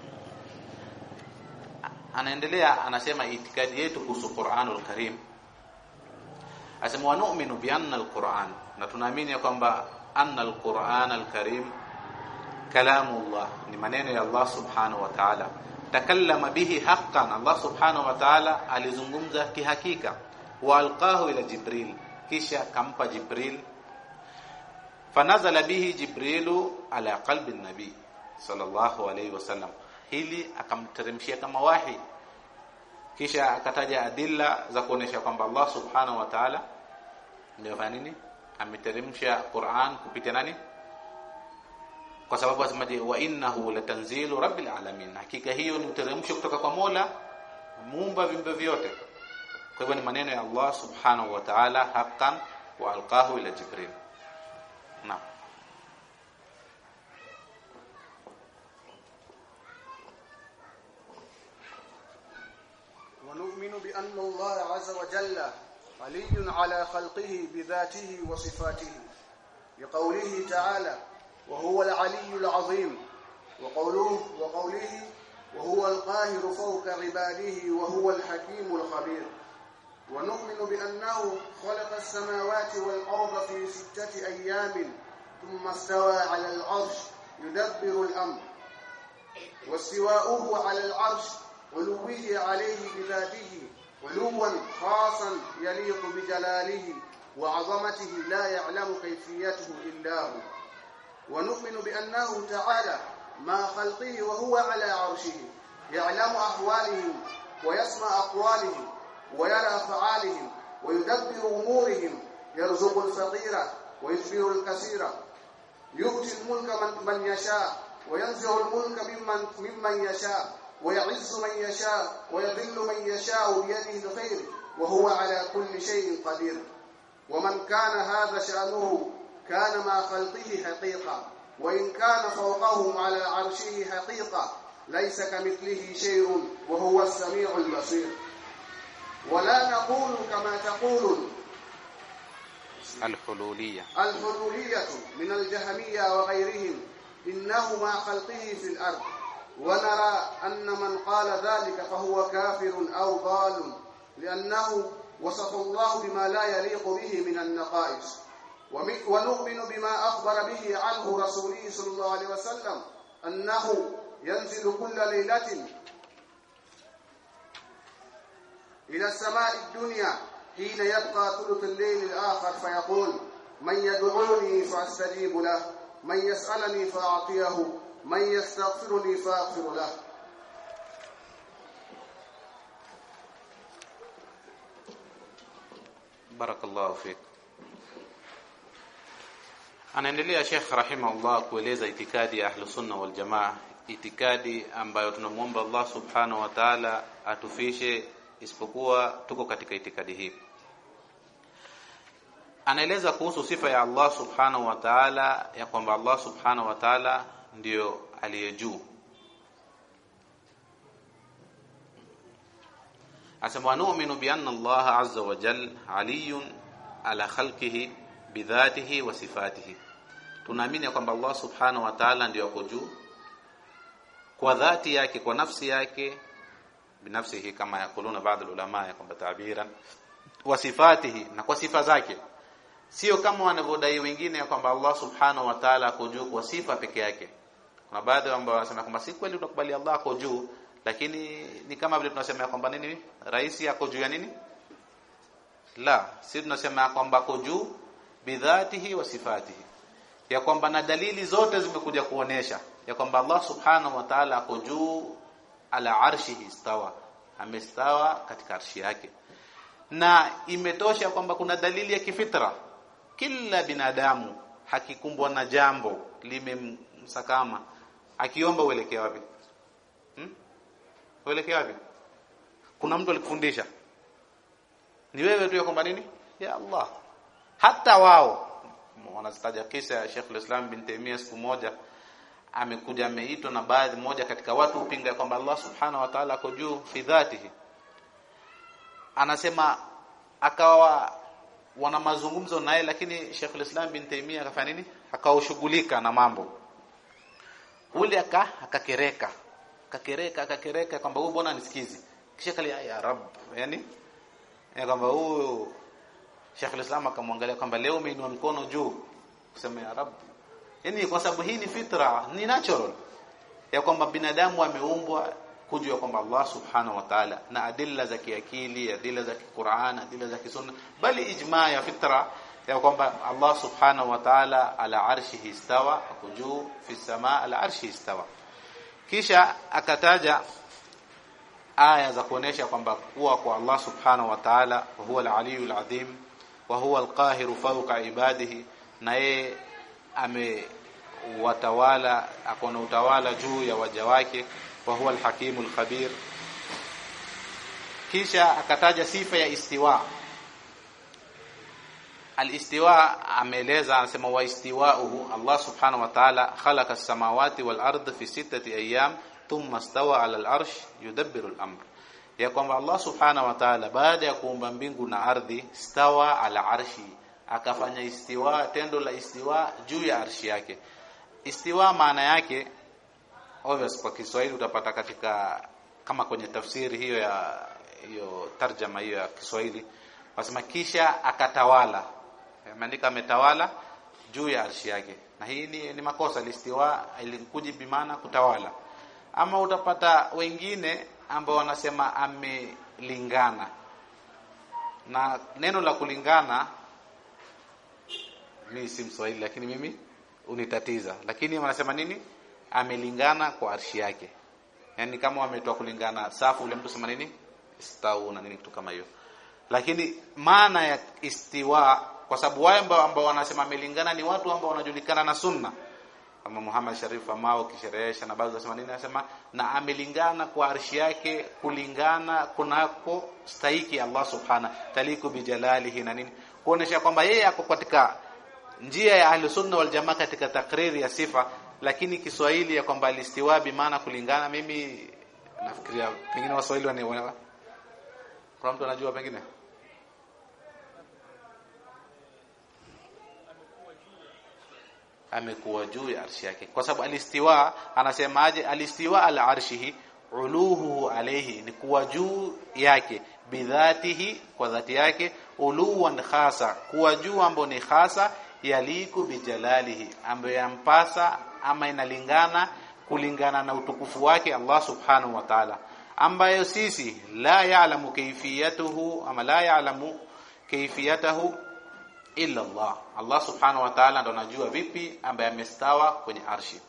anaendelea anasema itikadi yetu kuhusu Qur'anul Karim asema wa nu'minu bi anna al-Qur'an na tunaamini kwamba anna al-Qur'an al-Karim kalamullah ni maneno ya Allah subhanahu wa ta'ala. takallama bihi haqqan Allah subhanahu wa ta'ala alizungumza kihakika. wa alqahu ila Jibril kisha kampa Jibril fanazala bihi Jibrilu ala qalbi nabi sallallahu alayhi wasallam hili akamteremshia kama wahi. Kisha akataja adilla za kuonesha kwamba Allah subhanahu wa ta'ala ndio nini ameteremsha Qur'an kupitia nani kwa sababu asemaje wa innahu latanzilu rabbil alamin hakika hiyo ni uteremsho kutoka kwa Mola muumba viumbe vyote kwa hivyo ni maneno ya Allah subhanahu wa ta'ala haqqan wa alqahu ila jibril naam ونؤمن بأن الله عز وجل علي على خلقه بذاته وصفاته لقوله تعالى وهو العلي العظيم وقوله وقوله وهو القاهر فوق عباده وهو الحكيم الخبير ونؤمن بأنه خلق السماوات والأرض في ستة أيام ثم استوى على العرش يدبر الأمر. واستواؤه على العرش علوه عليه بذاته علوا خاصا يليق بجلاله وعظمته لا يعلم كيفيته إلا هو. ونؤمن بأنه تعالى ما خلقه وهو على عرشه يعلم أحوالهم ويسمع أقوالهم ويرى أفعالهم ويدبر أمورهم يرزق الفقير ويجبر الكثير يؤتي الملك من, من يشاء وينزع الملك ممن ممن يشاء. ويعز من يشاء ويذل من يشاء بيده الخير وهو على كل شيء قدير. ومن كان هذا شأنه كان مع خلقه حقيقة. وإن كان فوقهم على عرشه حقيقة ليس كمثله شيء وهو السميع البصير. ولا نقول كما تقولون. الحلولية. الحلولية من الجهمية وغيرهم إنه مع خلقه في الأرض. ونرى أن من قال ذلك فهو كافر أو ضال لأنه وصف الله بما لا يليق به من النقائص. ونؤمن بما أخبر به عنه رسوله صلى الله عليه وسلم أنه ينزل كل ليلة إلى السماء الدنيا حين يبقى ثلث الليل الآخر فيقول من يدعوني فأستجيب له من يسألني فأعطيه. man yastaghfiruni faghfir lahu barakallahu fik. Anaendelea Sheikh rahimahullah kueleza itikadi ya ahlu sunna wal jamaa itikadi ambayo tunamuomba Allah subhanahu wa ta'ala atufishe isipokuwa tuko katika itikadi hii. Anaeleza kuhusu sifa ya Allah subhanahu wa ta'ala ya kwamba Allah subhanahu wa ta'ala ndiyo aliye juu. Asema nu'minu bi anna Allah azza wa jal aliyun ala khalqihi bidhatihi wa sifatihi. Tunaamini kwamba Allah subhanahu wa ta'ala ndiyo ako juu kwa dhati yake kwa nafsi yake binafsihi kama yakuluna baadhi ulama kwamba tabiran wa sifatihi na kwa sifa zake. Sio kama wanavyodai wengine kwamba Allah subhanahu wa ta'ala ako juu kwa sifa peke yake kuna baadhi ambao wanasema kwamba si kweli tunakubali Allah ako juu lakini ni kama vile tunasema kwamba nini? Rais ako juu ya nini? La si tunasema kwamba ako juu bidhatihi wa sifatihi. Ya kwamba na dalili zote zimekuja kuonesha ya kwamba Allah subhanahu wa ta'ala ako juu ala arshihi istawa amestawa katika arshi yake. Na imetosha kwamba kuna dalili ya kifitra. Kila binadamu hakikumbwa na jambo limemsakama akiomba uelekea wapi? Hmm? uelekea wapi? Kuna mtu alikufundisha. Ni wewe tu kwamba nini? Ya Allah. Hata wao wanazitaja kisa ya Sheikh al-Islam bin Taymiyyah siku moja amekuja ameitwa na baadhi moja katika watu upinga kwamba Allah subhanahu wa ta'ala ako juu fi dhatihi. Anasema akawa wana mazungumzo naye lakini Sheikh al-Islam bin Taymiyyah akafanya nini? Akaushughulika na mambo ule aka akakereka. Akakereka akakereka kwamba huyu bwana nisikizi? Kisha kali ya rab yani ya kwamba huyu Sheikh al-Islam akamwangalia kwamba leo umeinua mkono juu kusema ya rab yani kwa sababu hii ni fitra ni natural ya kwamba binadamu ameumbwa kujua kwamba Allah subhanahu wa ta'ala na adilla za kiakili adilla za Qur'an adilla za kisunna bali ijma ya fitra ya kwamba Allah subhanahu wa ta'ala ala arshihi istawa ako juu fi samaa ala arshihi istawa. Kisha akataja aya za kuonesha kwamba kuwa kwa Allah subhanahu wa ta'ala huwa al-aliyul azim wa huwa al-qahiru fawqa ibadihi na yeye amewatawala akona utawala juu ya waja wake wa huwa al-hakimul khabir kisha akataja sifa ya istiwa al-istiwa ameeleza anasema wa istiwa'uhu Allah subhanahu wa ta'ala khalaqa as-samawati wal ardh fi sittati ayyam thumma istawa 'ala al-arsh yudabbiru al-amr. Ya kwamba Allah subhanahu wa ta'ala baada ya kuumba mbingu na ardhi stawa ala arshi akafanya istiwa tendo la istiwa juu ya arshi yake. Istiwa maana yake obvious kwa Kiswahili utapata katika kama kwenye tafsiri hiyo ya hiyo tarjama hiyo ya Kiswahili wasema kisha akatawala imeandika ametawala juu ya arshi yake. Na hii ni, ni makosa. Listiwa ilikuji bimana kutawala. Ama utapata wengine ambao wanasema amelingana. Na neno la kulingana mimi si mswahili lakini mimi unitatiza. Lakini wanasema nini? Amelingana kwa arshi yake. Yani kama wametoa kulingana safu ule mtu sema nini? Stau na nini kitu kama hiyo. Lakini maana ya istiwa kwa sababu wale ambao amba wanasema amelingana ni watu ambao wanajulikana na sunna. Kama Muhammad Sharif Amao kisherehesha na baadhi wasema nini? Anasema na amelingana kwa arshi yake kulingana kunako stahiki Allah subhana taliku bijalalihi na nini. Kuonesha kwamba yeye ako katika njia ya ahli sunna wal jamaa katika takriri ya sifa lakini Kiswahili ya kwamba alistiwa bi maana kulingana mimi nafikiria pengine waswahili wana kuna mtu anajua pengine amekuwa juu ya arshi yake. Kwa sababu alistiwa anasemaje alistiwa ala arshihi uluhu alayhi ni kuwa juu yake bidhatihi kwa dhati yake uluwan khasa kuwa juu ambayo ni khasa yaliku bijalalihi ambayo yampasa ama inalingana kulingana na utukufu wake Allah subhanahu wa ta'ala. Ambayo sisi la ya'lamu kayfiyatuhu ama la ya'lamu kayfiyatahu illa Allah Allah subhanahu wa ta'ala ndo anajua vipi ambaye amestawa kwenye arshi.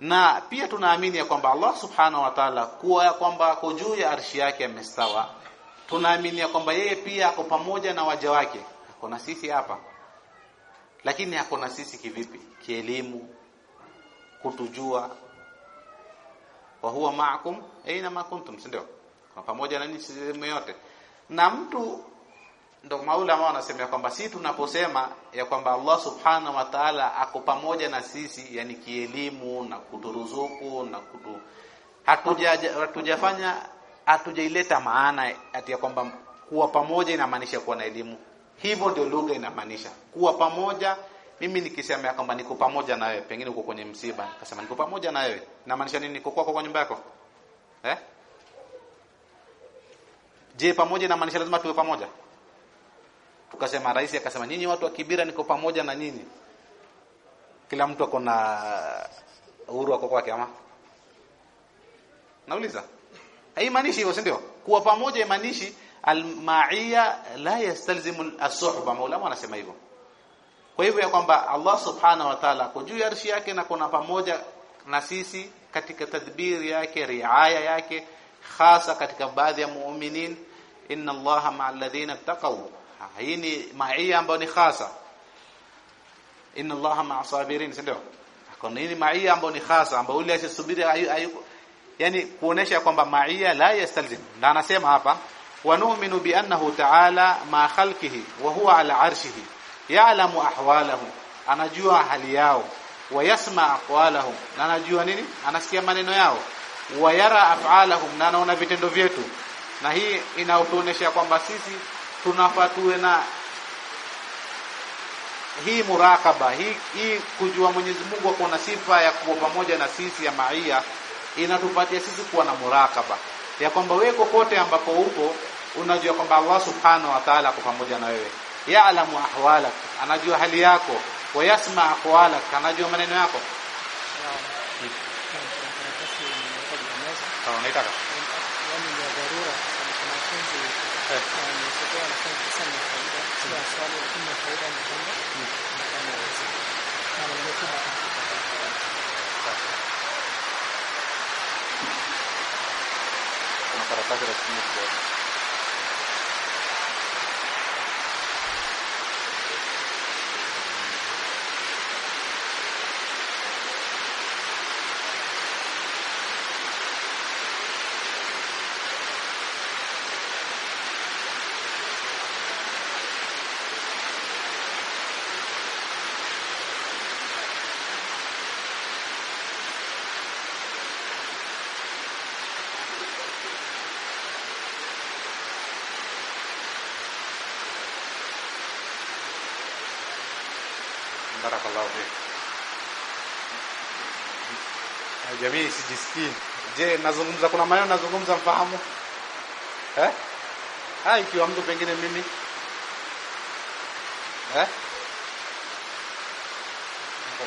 Na pia tunaamini ya kwamba Allah subhanahu wa ta'ala kuwa ya kwamba ako juu ya arshi yake amestawa. Tunaamini ya kwamba yeye pia ako pamoja na waja wake. Ako na sisi hapa. Lakini ako na sisi kivipi? Kielimu. Kutujua. Wa huwa ma'akum aina ma kuntum ndio? Kwa pamoja na nini sehemu yote. Na mtu ndo maula ambao wanasema kwamba si tunaposema ya kwamba Allah subhanahu wa ta'ala ako pamoja na sisi yani kielimu na kuturuzuku na kutu hatuja hatujafanya hatujaileta maana ati ya kwamba kuwa pamoja inamaanisha kuwa na elimu. Hivyo ndio lugha inamaanisha. Kuwa pamoja mimi nikisema ya kwamba niko pamoja na wewe pengine uko kwenye msiba nikasema niko pamoja na wewe inamaanisha nini? Niko kwako kwa nyumba yako? Eh? Je pamoja inamaanisha lazima tuwe pamoja tukasema rais akasema nyinyi watu wa Kibira niko pamoja na nyinyi. Kila mtu ako na uhuru wako kwake ama? Nauliza. Haimaanishi hivyo si ndio? Kuwa pamoja imaanishi almaia la yastalzimu as-suhba. Maulama anasema hivyo. Kwa hivyo ya kwamba Allah subhanahu wa ta'ala kwa juu ya arshi yake na kuna pamoja na sisi katika tadbiri yake riaya yake hasa katika baadhi ya muuminin inna allaha ma'al ladhina taqaw hii ni maia ambayo ni khasa. Inna allaha ma'a sabirin ndio? Kuna hii maia ambayo ni khasa ambayo yule asisubiri yani kuonesha kwamba maia la yastalzim. Na anasema hapa wa nu'minu bi annahu ta'ala ma khalqihi wa huwa ala arshihi ya'lamu ahwalahu anajua hali yao wa yasma aqwalahum na anajua nini? Anasikia maneno yao wa yara af'alahum na anaona vitendo vyetu. Na hii inaotuonesha kwamba sisi tunafaa tuwe na hii murakaba hii, hii kujua Mwenyezi Mungu ako na sifa ya kuwa pamoja na sisi ya maia inatupatia sisi kuwa na murakaba. Ya kwamba wewe kokote ambapo uko unajua kwamba Allah subhanahu wa ta'ala ako pamoja na wewe. Ya'lamu ahwalak anajua hali yako. Wa yasma aqwalak anajua maneno yako sawa unaitaka karatasi la chini kidogo barakallahu fik jamii sijisikii je nazungumza kuna maneno nazungumza mfahamu? Eh? Ah ikiwa mtu pengine mimi. Eh?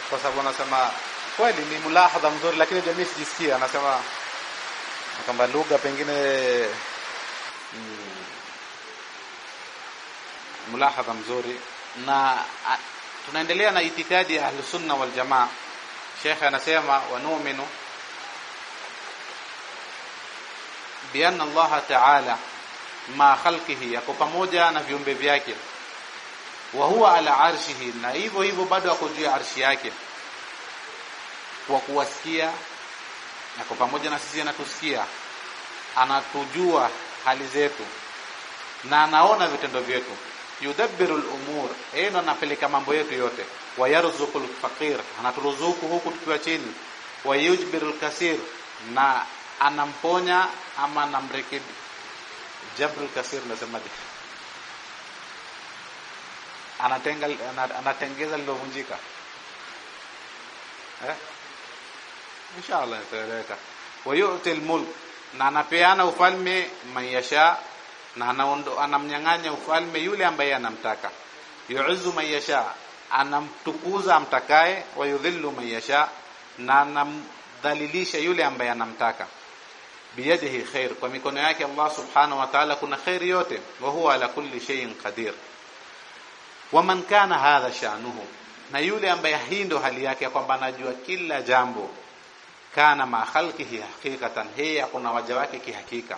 Kwa sababu anasema kweli ni mulahadha mzuri lakini jamii sijisikia, anasema kwamba lugha pengine mm, mulahadha mzuri. Na a, tunaendelea na itikadi ya ahlusunna waljamaa. Shekhe anasema wa nu'minu bi anna Allah ta'ala ma khalqihi yako pamoja na viumbe vyake. Wa huwa ala arshihi na hivyo hivyo bado ako juu ya arshi yake. Kwa kuwasikia yako pamoja na sisi anatusikia anatujua hali zetu. Na anaona vitendo vyetu. Yudabbiru al-umur ndo anapeleka mambo yetu yote. Wa yarzuqu al-faqir anaturuzuku huku tukiwa chini. Wa yujbiru al-kasir na anamponya ama anamrekebi jabru al-kasir nasemaje anatenga anatengeza lilovunjika eh? Inshallah itaeleweka wa yu'ti al-mulk na anapeana ufalme mayasha na anamnyang'anya ufalme yule ambaye anamtaka. Yu'izzu man yasha anamtukuza amtakaye wa yudhillu man yasha na anamdhalilisha yule ambaye anamtaka biyadihi khair kwa mikono yake Allah subhanahu wa ta'ala kuna khair yote wa huwa ala kulli shay'in qadir Wa man kana hadha sha'nuhu na yule ambaye hii ndo hali yake kwamba anajua kila jambo kana ma khalqihi haqiqatan hiya kuna waja wake kihakika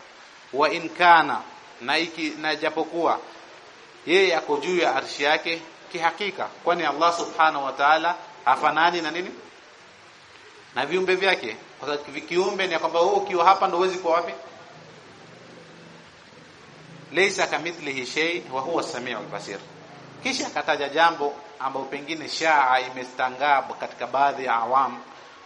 wa in kana na iki na japokuwa yeye ako juu ya arshi yake kihakika kwani Allah subhanahu wa ta'ala hafanani na nini na viumbe vyake kwa sababu kiumbe ni kwamba wewe ukiwa hapa ndio uwezi kuwa wapi. Laysa kamithlihi shay wa huwa as-sami'ul basir. Kisha akataja jambo ambapo pengine shaa imestangab katika baadhi ya awam.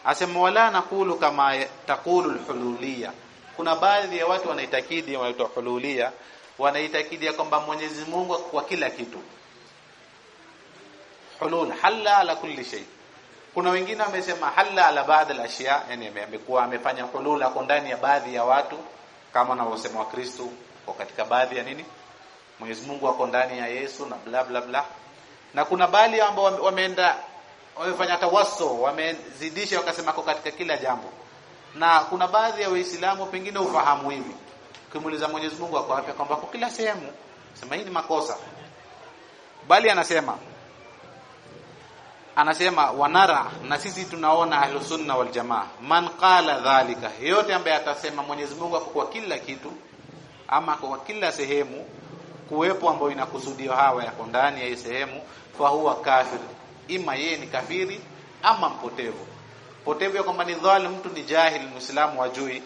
Asema wala nakulu kama taqulu al-hululiyya. Kuna baadhi ya watu wanaitakidi wanaitwa hululia wanaitakidi kwamba Mwenyezi Mungu kwa kila kitu. Hulul halla ala kulli shay kuna wengine wamesema halla ala baadhi ya shia, yani amekuwa amefanya hulul ako ndani ya baadhi ya watu kama wanavyosema wakristo kwa katika baadhi ya nini? Mwenyezi Mungu ako ndani ya Yesu na bla bla bla. Na kuna baadhi ambao wameenda wamefanya tawasso wamezidisha wakasema kwa katika kila jambo. Na kuna baadhi ya waislamu pengine ufahamu hivi. Ukimuuliza Mwenyezi Mungu ako wapi kwamba kwa kila sehemu. Sema hii ni makosa. Bali anasema anasema wanara na sisi tunaona ahlusunna wal jamaa. Man qala dhalika yeyote ambaye atasema Mwenyezi Mungu ako kwa kila kitu ama kwa kila sehemu kuwepo ambayo inakusudiwa hawa yako ndani ya hii sehemu fa huwa kafir. Ima yeye ni kafiri ama mpotevu. Potevu ya kwamba ni dhalim mtu ni jahil muislamu wajui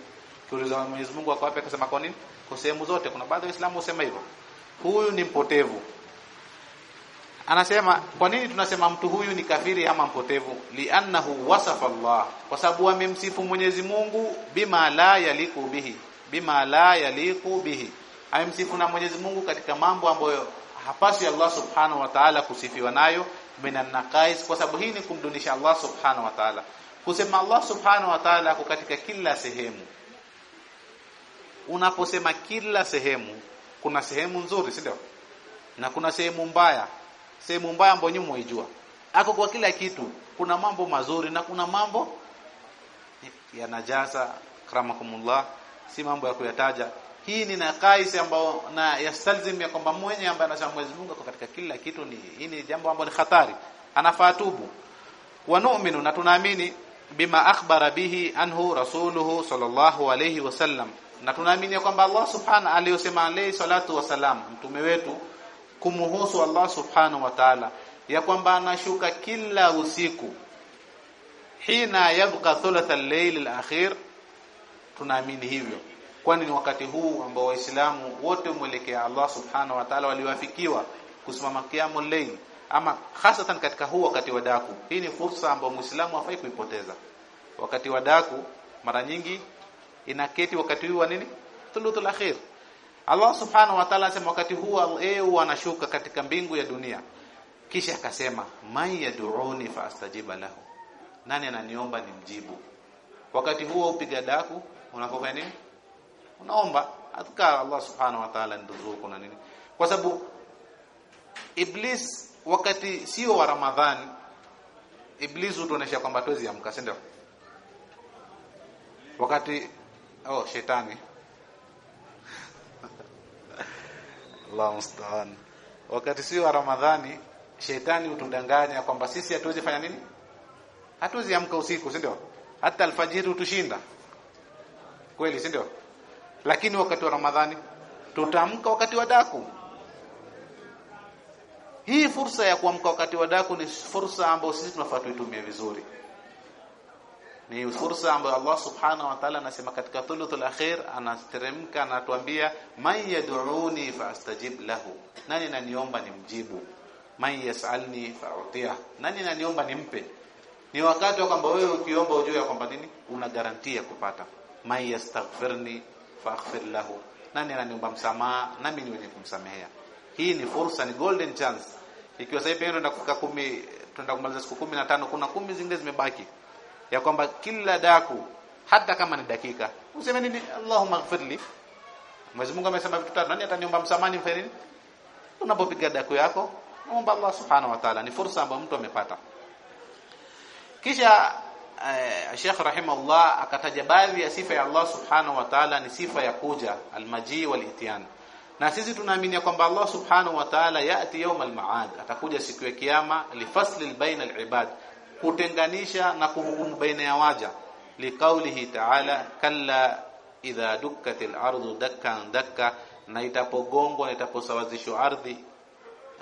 kuuliza Mwenyezi Mungu ako wapi? Akasema kwa nini? Kwa sehemu zote. Kuna baadhi ya waislamu husema hivyo. Huyu ni mpotevu anasema kwa nini tunasema mtu huyu ni kafiri ama mpotevu? Li'annahu wasafa Allah kwa sababu amemsifu Mwenyezi Mungu bima la yaliku bihi bima la yaliku bihi. Amemsifu na Mwenyezi Mungu katika mambo ambayo hapasi Allah subhanahu wa ta'ala kusifiwa nayo minan naqais kwa sababu hii ni kumdunisha Allah subhanahu wa ta'ala. Kusema Allah subhanahu wa ta'ala ako katika kila sehemu. Unaposema kila sehemu kuna sehemu nzuri si na kuna sehemu mbaya sehemu mbaya ambayo nyinyi mwaijua ako kwa kila kitu. Kuna mambo mazuri na kuna mambo ya najasa. Kramakumullah si mambo ya kuyataja. Hii ni naqais ambao na yastalzim ya kwamba mwenye ambaye anasema Mwenyezi Mungu katika kila kitu ni hii ni jambo ambalo ni hatari. Anafaa tubu wa nu'minu na tunaamini bima akhbara bihi anhu rasuluhu sallallahu alayhi wasallam na tunaamini kwamba Allah subhanahu aliyosema alayhi salatu wasalam mtume wetu kumuhusu Allah subhanahu wa ta'ala ya kwamba anashuka kila usiku. Hina yabqa thulatha al-layl al-akhir tunaamini hivyo kwani ni wakati huu ambao waislamu wote mwelekea Allah subhanahu wa ta'ala waliwafikiwa kusimama kiamu layl ama hasatan katika huu wakati wa daku. Hii ni fursa ambayo muislamu hafai kuipoteza. Wakati wa daku mara nyingi inaketi wakati huu wa nini? Thuluthul akhir Allah subhanahu wa ta'ala anasema wakati huu EU anashuka katika mbingu ya dunia. Kisha akasema man yad'uni fa astajiba lahu. Nani ananiomba ni mjibu wakati huo upiga daku unapofanya nini? Unaomba. Adhkar Allah subhanahu wa ta'ala nduzuku na nini. Kwa sababu iblis wakati sio wa ramadhani iblis hutuonesha kwamba tuwezi amka si ndio? Wakati oh shetani Allah musta'an wakati sio wa ramadhani shetani hutudanganya kwamba sisi hatuwezi fanya nini? Hatuwezi amka usiku si ndio? Hata alfajiri utushinda kweli si ndio? Lakini wakati wa ramadhani tutaamka wakati wa daku. Hii fursa ya kuamka wakati wa daku ni fursa ambayo sisi tunafaa tuitumie vizuri ni fursa ambayo Allah subhanahu wa ta'ala anasema katika thuluthul akhir anateremka anatuambia man yad'uni fastajib lahu. Nani naniomba nimjibu? Man yasalni fa'tiya, nani naniomba nimpe? Ni wakati wa kwamba wewe ukiomba ujue ya kwamba nini? Una garantia kupata. Man yastaghfirni faghfir lahu. Nani ananiomba msamaha? Nami ni mwenye kumsamehea. Hii ni fursa ni golden chance. Ikiwa sasa hivi tunaenda kufika 10 tunaenda kumaliza siku 15 kuna kumi zingine zimebaki ya kwamba kila daku hata kama ni dakika useme nini? Allahumma ighfirli. Mwenyezi Mungu amesema vitu tatu. Nani ataniomba msamani mfanye nini? Unapopiga daku yako naomba Allah subhanahu wa ta'ala. Ni fursa ambayo mtu amepata. Kisha eh, Sheikh rahimahullah akataja baadhi ya sifa ya Allah subhanahu wa ta'ala ni sifa ya kuja almaji wal itiyan na sisi tunaamini kwamba Allah subhanahu wa ta'ala yati yawm al-ma'ad atakuja siku ya kiyama lifasli baina al-ibad kutenganisha na kuhukumu baina ya waja. Liqaulihi ta'ala kalla idha dukkatil ardu dakkan dakka na itapogongwa na itaposawazishwa ardhi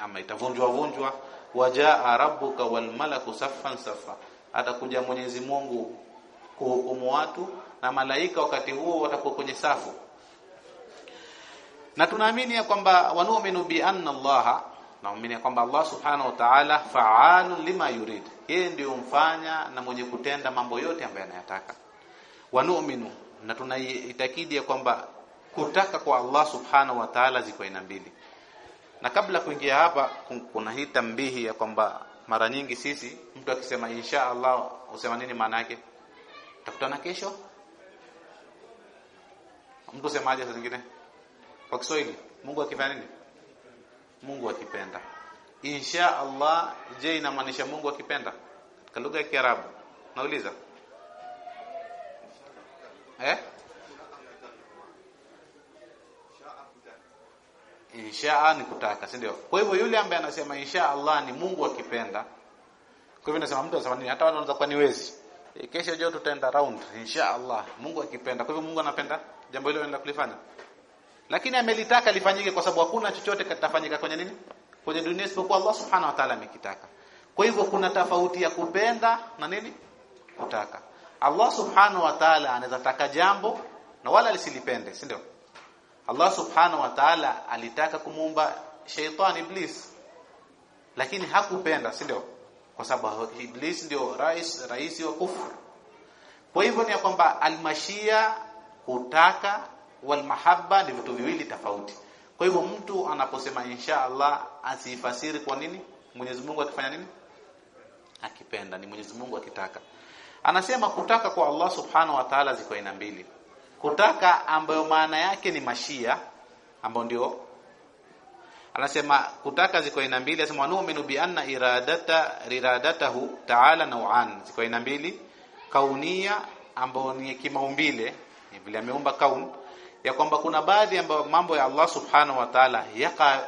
ama itavunjwa vunjwa wajaa rabbuka wal malaku saffan saffa atakuja Mwenyezi Mungu kuhukumu watu na malaika wakati huo watakuwa kwenye safu. Na tunaamini ya kwamba wanu'minu bi anna Allah naamini kwamba Allah subhanahu wa ta'ala fa'alun lima yurid. Yeye ndio mfanya na mwenye kutenda mambo yote ambayo anayataka. Wanu'minu na tunaitakidi kwamba kutaka kwa Allah subhanahu wa ta'ala ziko aina mbili. Na kabla kuingia hapa kuna hii tambihi ya kwamba mara nyingi sisi mtu akisema insha Allah usema nini maana yake? Tutakutana kesho? Mtu semaje saa zingine? Kwa Kiswahili Mungu akifanya nini Mungu akipenda. Insha Allah je inamaanisha Mungu akipenda? Katika lugha ya Kiarabu. Nauliza. Eh? Insha ni kutaka si ndio? Kwa hivyo yule ambaye anasema insha Allah ni Mungu akipenda kwa hivyo nasema mtu anasema nini? Hata wanaweza kuwa niwezi e, kesho jo tutaenda round insha Allah Mungu akipenda. Kwa hivyo Mungu anapenda? Jambo hilo anaenda kulifanya lakini amelitaka lifanyike kwa sababu hakuna chochote kitafanyika kwenye nini? Kwenye dunia isipokuwa Allah subhanahu wa ta'ala amekitaka. Kwa hivyo kuna tofauti ya kupenda na nini? Kutaka. Allah subhanahu wa ta'ala anaweza taka jambo na wala lisilipende si ndio? Allah subhanahu wa ta'ala alitaka kumuumba shaitan iblis. Lakini hakupenda si ndio? Kwa sababu iblis ndio rais rais wa kufuru kwa hivyo ni kwamba almashia kutaka wal mahabba ni vitu viwili tofauti. Kwa hivyo mtu anaposema insha Allah asifasiri kwa nini? Mwenyezi Mungu akifanya nini? Akipenda ni Mwenyezi Mungu akitaka. Anasema kutaka kwa Allah subhanahu wa ta'ala ziko aina mbili. Kutaka ambayo maana yake ni mashia ambayo ndio anasema kutaka ziko aina mbili. Anasema nu'minu bi anna iradata iradatahu ta'ala naw'an. Ziko aina mbili. Kaunia ambayo ni kimaumbile vile ameumba kaun ya kwamba kuna baadhi ya mambo ya Allah subhanahu wa ta'ala yaqa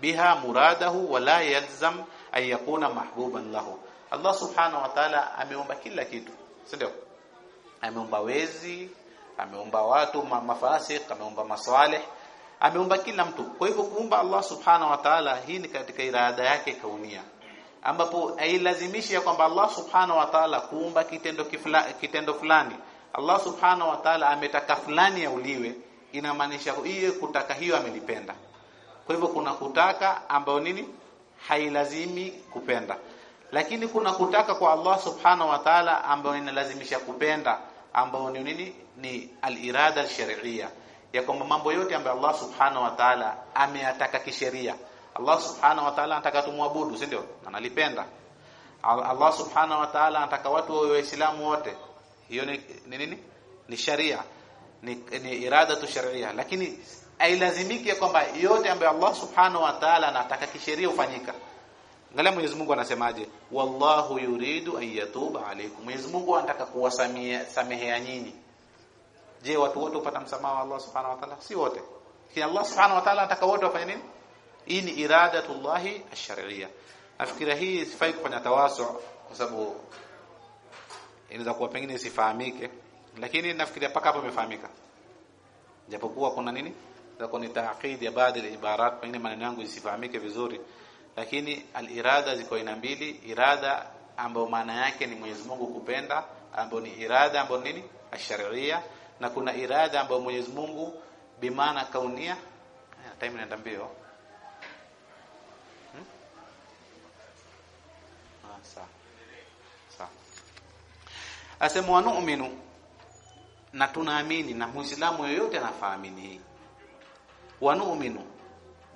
biha muradahu wala yalzam an yakuna mahbuban lahu. Allah subhanahu wa ta'ala ameumba kila kitu si ndio? Ameumba wezi ameumba watu ma mafasik ameumba maswalih ameumba kila mtu. Kwa hivyo kuumba Allah subhanahu wa ta'ala hii ni katika irada yake kaunia ambapo hailazimishi ya kwamba Allah subhanahu wa ta'ala kuumba kitendo kifla, kitendo fulani. Allah subhanahu wa ta'ala ametaka fulani yauliwe inamaanisha hiyo kutaka hiyo amenipenda. kwa hivyo kuna kutaka ambayo nini? Hailazimi kupenda. Lakini kuna kutaka kwa Allah subhanahu wa ta'ala ambayo inalazimisha kupenda ambayo ni nini? Ni al-irada al-shar'iyya. Ya kwamba mambo yote ambayo Allah subhanahu wa ta'ala ameyataka kisheria. Allah subhanahu wa ta'ala anataka tumwabudu si ndio? Analipenda. Allah subhanahu wa ta'ala anataka watu wawe waislamu wote. Hiyo ni nini? Ni sharia ni, ni irada tu sharia lakini hailazimiki kwamba yote ambayo Allah subhanahu wa ta'ala anataka kisheria ufanyika Angalia Mwenyezi Mungu anasemaje? Wallahu yuridu an yatuba alaykum. Mwenyezi Mungu anataka kuwasamia samehea nyinyi. Je, watu wote upata msamaha wa Allah Subhanahu wa Ta'ala? Si wote. Lakini Allah Subhanahu wa Ta'ala anataka wote wafanye nini? Hii ni iradatullahi ash-shar'iyya. Nafikiri hii sifai kufanya tawasu kwa sababu inaweza kuwa pengine isifahamike, lakini nafikiria paka hapo imefahamika. Japokuwa kuna nini? ni taaqid ya baadhi ya ibarat pengine maneno yangu isifahamike vizuri. Lakini al-irada ziko aina mbili. Irada ambayo maana yake ni Mwenyezi Mungu kupenda ambayo ni irada ambayo nini? Ash-shar'iyya. Na kuna irada ambayo Mwenyezi Mungu bimaana kaunia time inaenda mbio. Hmm? ah, sawa. Sawa. Asema nu'minu na tunaamini na muislamu yoyote anafahamini hii. Wa nu'minu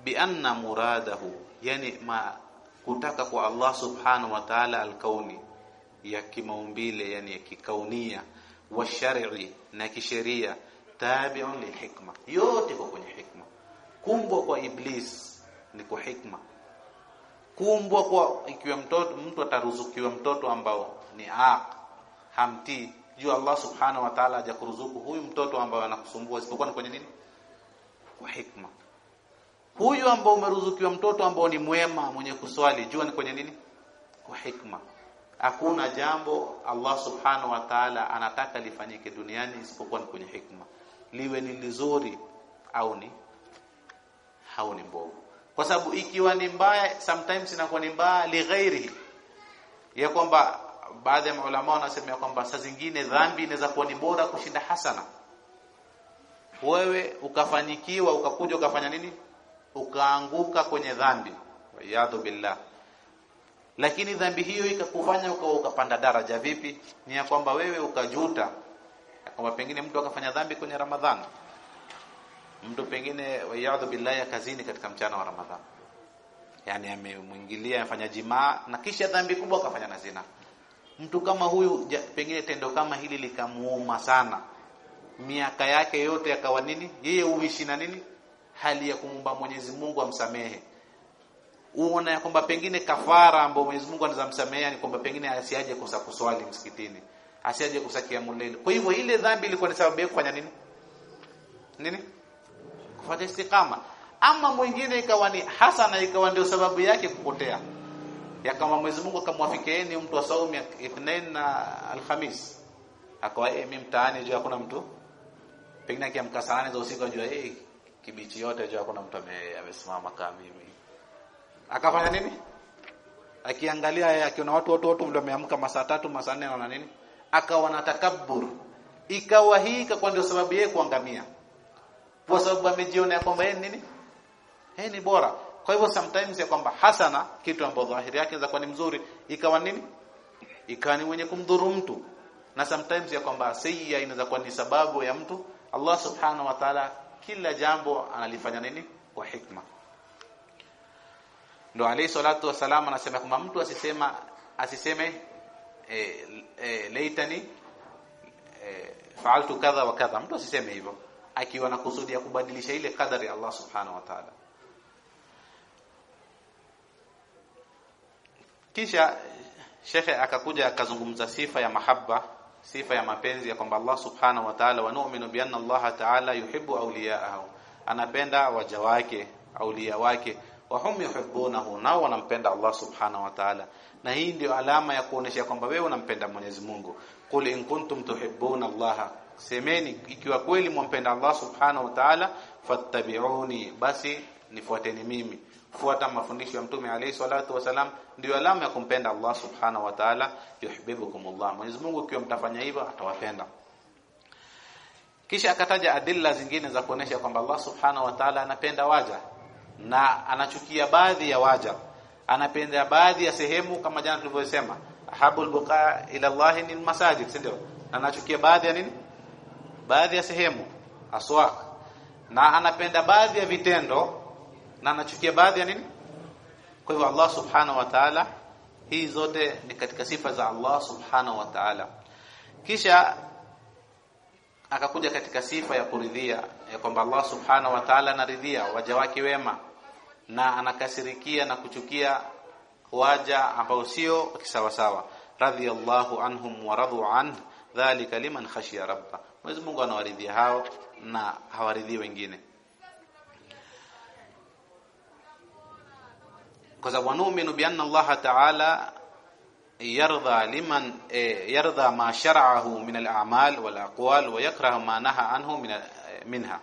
bi anna muradahu yani ma kutaka kwa Allah subhanahu wa ta'ala alkauni ya kimaumbile yani ya kikaunia wa shar'i na kisheria tabi'un lilhikma yote kwa kwenye hikma. Kumbwa kwa iblis ni kwa hikma. Kumbwa kwa ikiwa mtoto mtu ataruzukiwa mtoto ambao ni aq hamtii juu Allah subhanahu wa ta'ala hajakuruzuku huyu mtoto ambaye anakusumbua isipokuwa ni kwenye nini? Kwa hikma. Huyu ambao umeruzukiwa mtoto ambao ni mwema mwenye kuswali jua ni kwenye nini? Kwa hikma. Hakuna jambo Allah subhanahu wa ta'ala anataka lifanyike duniani isipokuwa ni kwenye hikma. Liwe ni lizuri au ni au ni mbovu. Kwa sababu ikiwa ni mbaya sometimes inakuwa ni mbaya li ghairi ya kwamba baadhi ya maulama wanasema kwamba saa zingine dhambi inaweza kuwa ni bora kushinda hasana. Wewe ukafanyikiwa ukakuja ukafanya nini? Ukaanguka kwenye dhambi. Yadhu billah. Lakini dhambi hiyo ikakufanya uka, ukapanda daraja vipi? Ni ya kwamba wewe ukajuta kwamba pengine mtu akafanya dhambi kwenye ramadhani mtu pengine yadhu billahi kazini katika mchana wa ramadhani yani amemwingilia afanya jimaa na kisha dhambi kubwa akafanya na zina mtu kama huyu pengine tendo kama hili likamuuma sana. Miaka yake yote akawa nini? Yeye uishi na nini? Hali ya kumumba Mwenyezi Mungu amsamehe. Uona ya kwamba pengine kafara ambayo Mwenyezi Mungu anaweza msamehea ni kwamba pengine asiaje kosa kuswali msikitini. Asiaje kusakia mulele kwa hivyo ile dhambi ilikuwa ni sababu ya kufanya nini? Nini? Kufuata istiqama. Ama mwingine ikawa ni hasana ikawa ndio sababu yake kupotea ya kama Mwenyezi Mungu akamwafikieni mtu wa saumu ithnain na alhamis. Akawa yeye mimi mtaani juu hakuna mtu. Pengine akiamka saa nane za usiku ajua eh kibichi yote juu hakuna mtu amesimama kama mimi. Akafanya nini? Akiangalia yeye akiona watu watu watu ndio wameamka masaa tatu masaa nne na nini? Akawa na takabbur. Ikawa hii ikakuwa ndio sababu yeye kuangamia. Kwa sababu amejiona kwamba yeye nini? Yeye ni bora kwa hivyo sometimes ya kwamba hasana kitu ambacho dhahiri yake inaweza kuwa ni mzuri ikawa nini? Ikawa ni mwenye kumdhuru mtu. Na sometimes ya kwamba sayya inaweza kuwa ni sababu ya mtu Allah subhanahu wa ta'ala kila jambo analifanya nini? Kwa hikma. Ndo alayhi salatu wasalam anasema kwamba mtu asisema asiseme e, e, laitani e, faaltu kadha wa kadha. Mtu asiseme hivyo akiwa na kusudi ya kubadilisha ile kadari ya Allah subhanahu wa ta'ala kisha shekhe akakuja akazungumza sifa ya mahabba sifa ya mapenzi ya kwamba Allah subhanahu wa ta'ala wa nu'minu bi anna Allah ta'ala yuhibbu awliya'ahu. Anapenda waja wake aulia wake wa hum yuhibbunahu nao wanampenda Allah subhanahu wa ta'ala. Na hii ndio alama ya kuonesha kwamba wewe unampenda Mwenyezi Mungu. Qul in kuntum tuhibbuna Allah. Semeni ikiwa kweli mwampenda Allah subhanahu wa ta'ala fattabi'uni basi nifuateni mimi fuata mafundisho ya mtume alayhi salatu wasalam ndio alama ya kumpenda Allah subhanahu wa ta'ala yuhibbukumullah. Mwenyezi Mungu ikiwa mtafanya hivyo atawapenda. Kisha akataja adilla zingine za kuonesha kwamba Allah subhanahu wa ta'ala anapenda waja na anachukia baadhi ya waja. Anapenda baadhi ya sehemu kama jana tulivyosema habul buqa ila Allah ni masajid si ndio? Na anachukia baadhi ya nini? Baadhi ya sehemu aswaq. Na anapenda baadhi ya vitendo na anachukia baadhi ya nini? Kwa hivyo Allah subhanahu wa ta'ala hii zote ni katika sifa za Allah subhanahu wa ta'ala. Kisha akakuja katika sifa ya kuridhia ya kwamba Allah subhanahu wa ta'ala anaridhia waja wake wema na anakasirikia na kuchukia waja ambao sio kisawa sawa radhiyallahu anhum wa radu an dhalika liman khashiya rabba. Mwenyezi Mungu anawaridhia hao na hawaridhii wengine kwa sababu wanuminu bi anna Allah ta'ala yarda liman e, yarda ma shar'ahu min al-a'mal wal aqwal wa yakrahu ma naha anhu min, e, minha.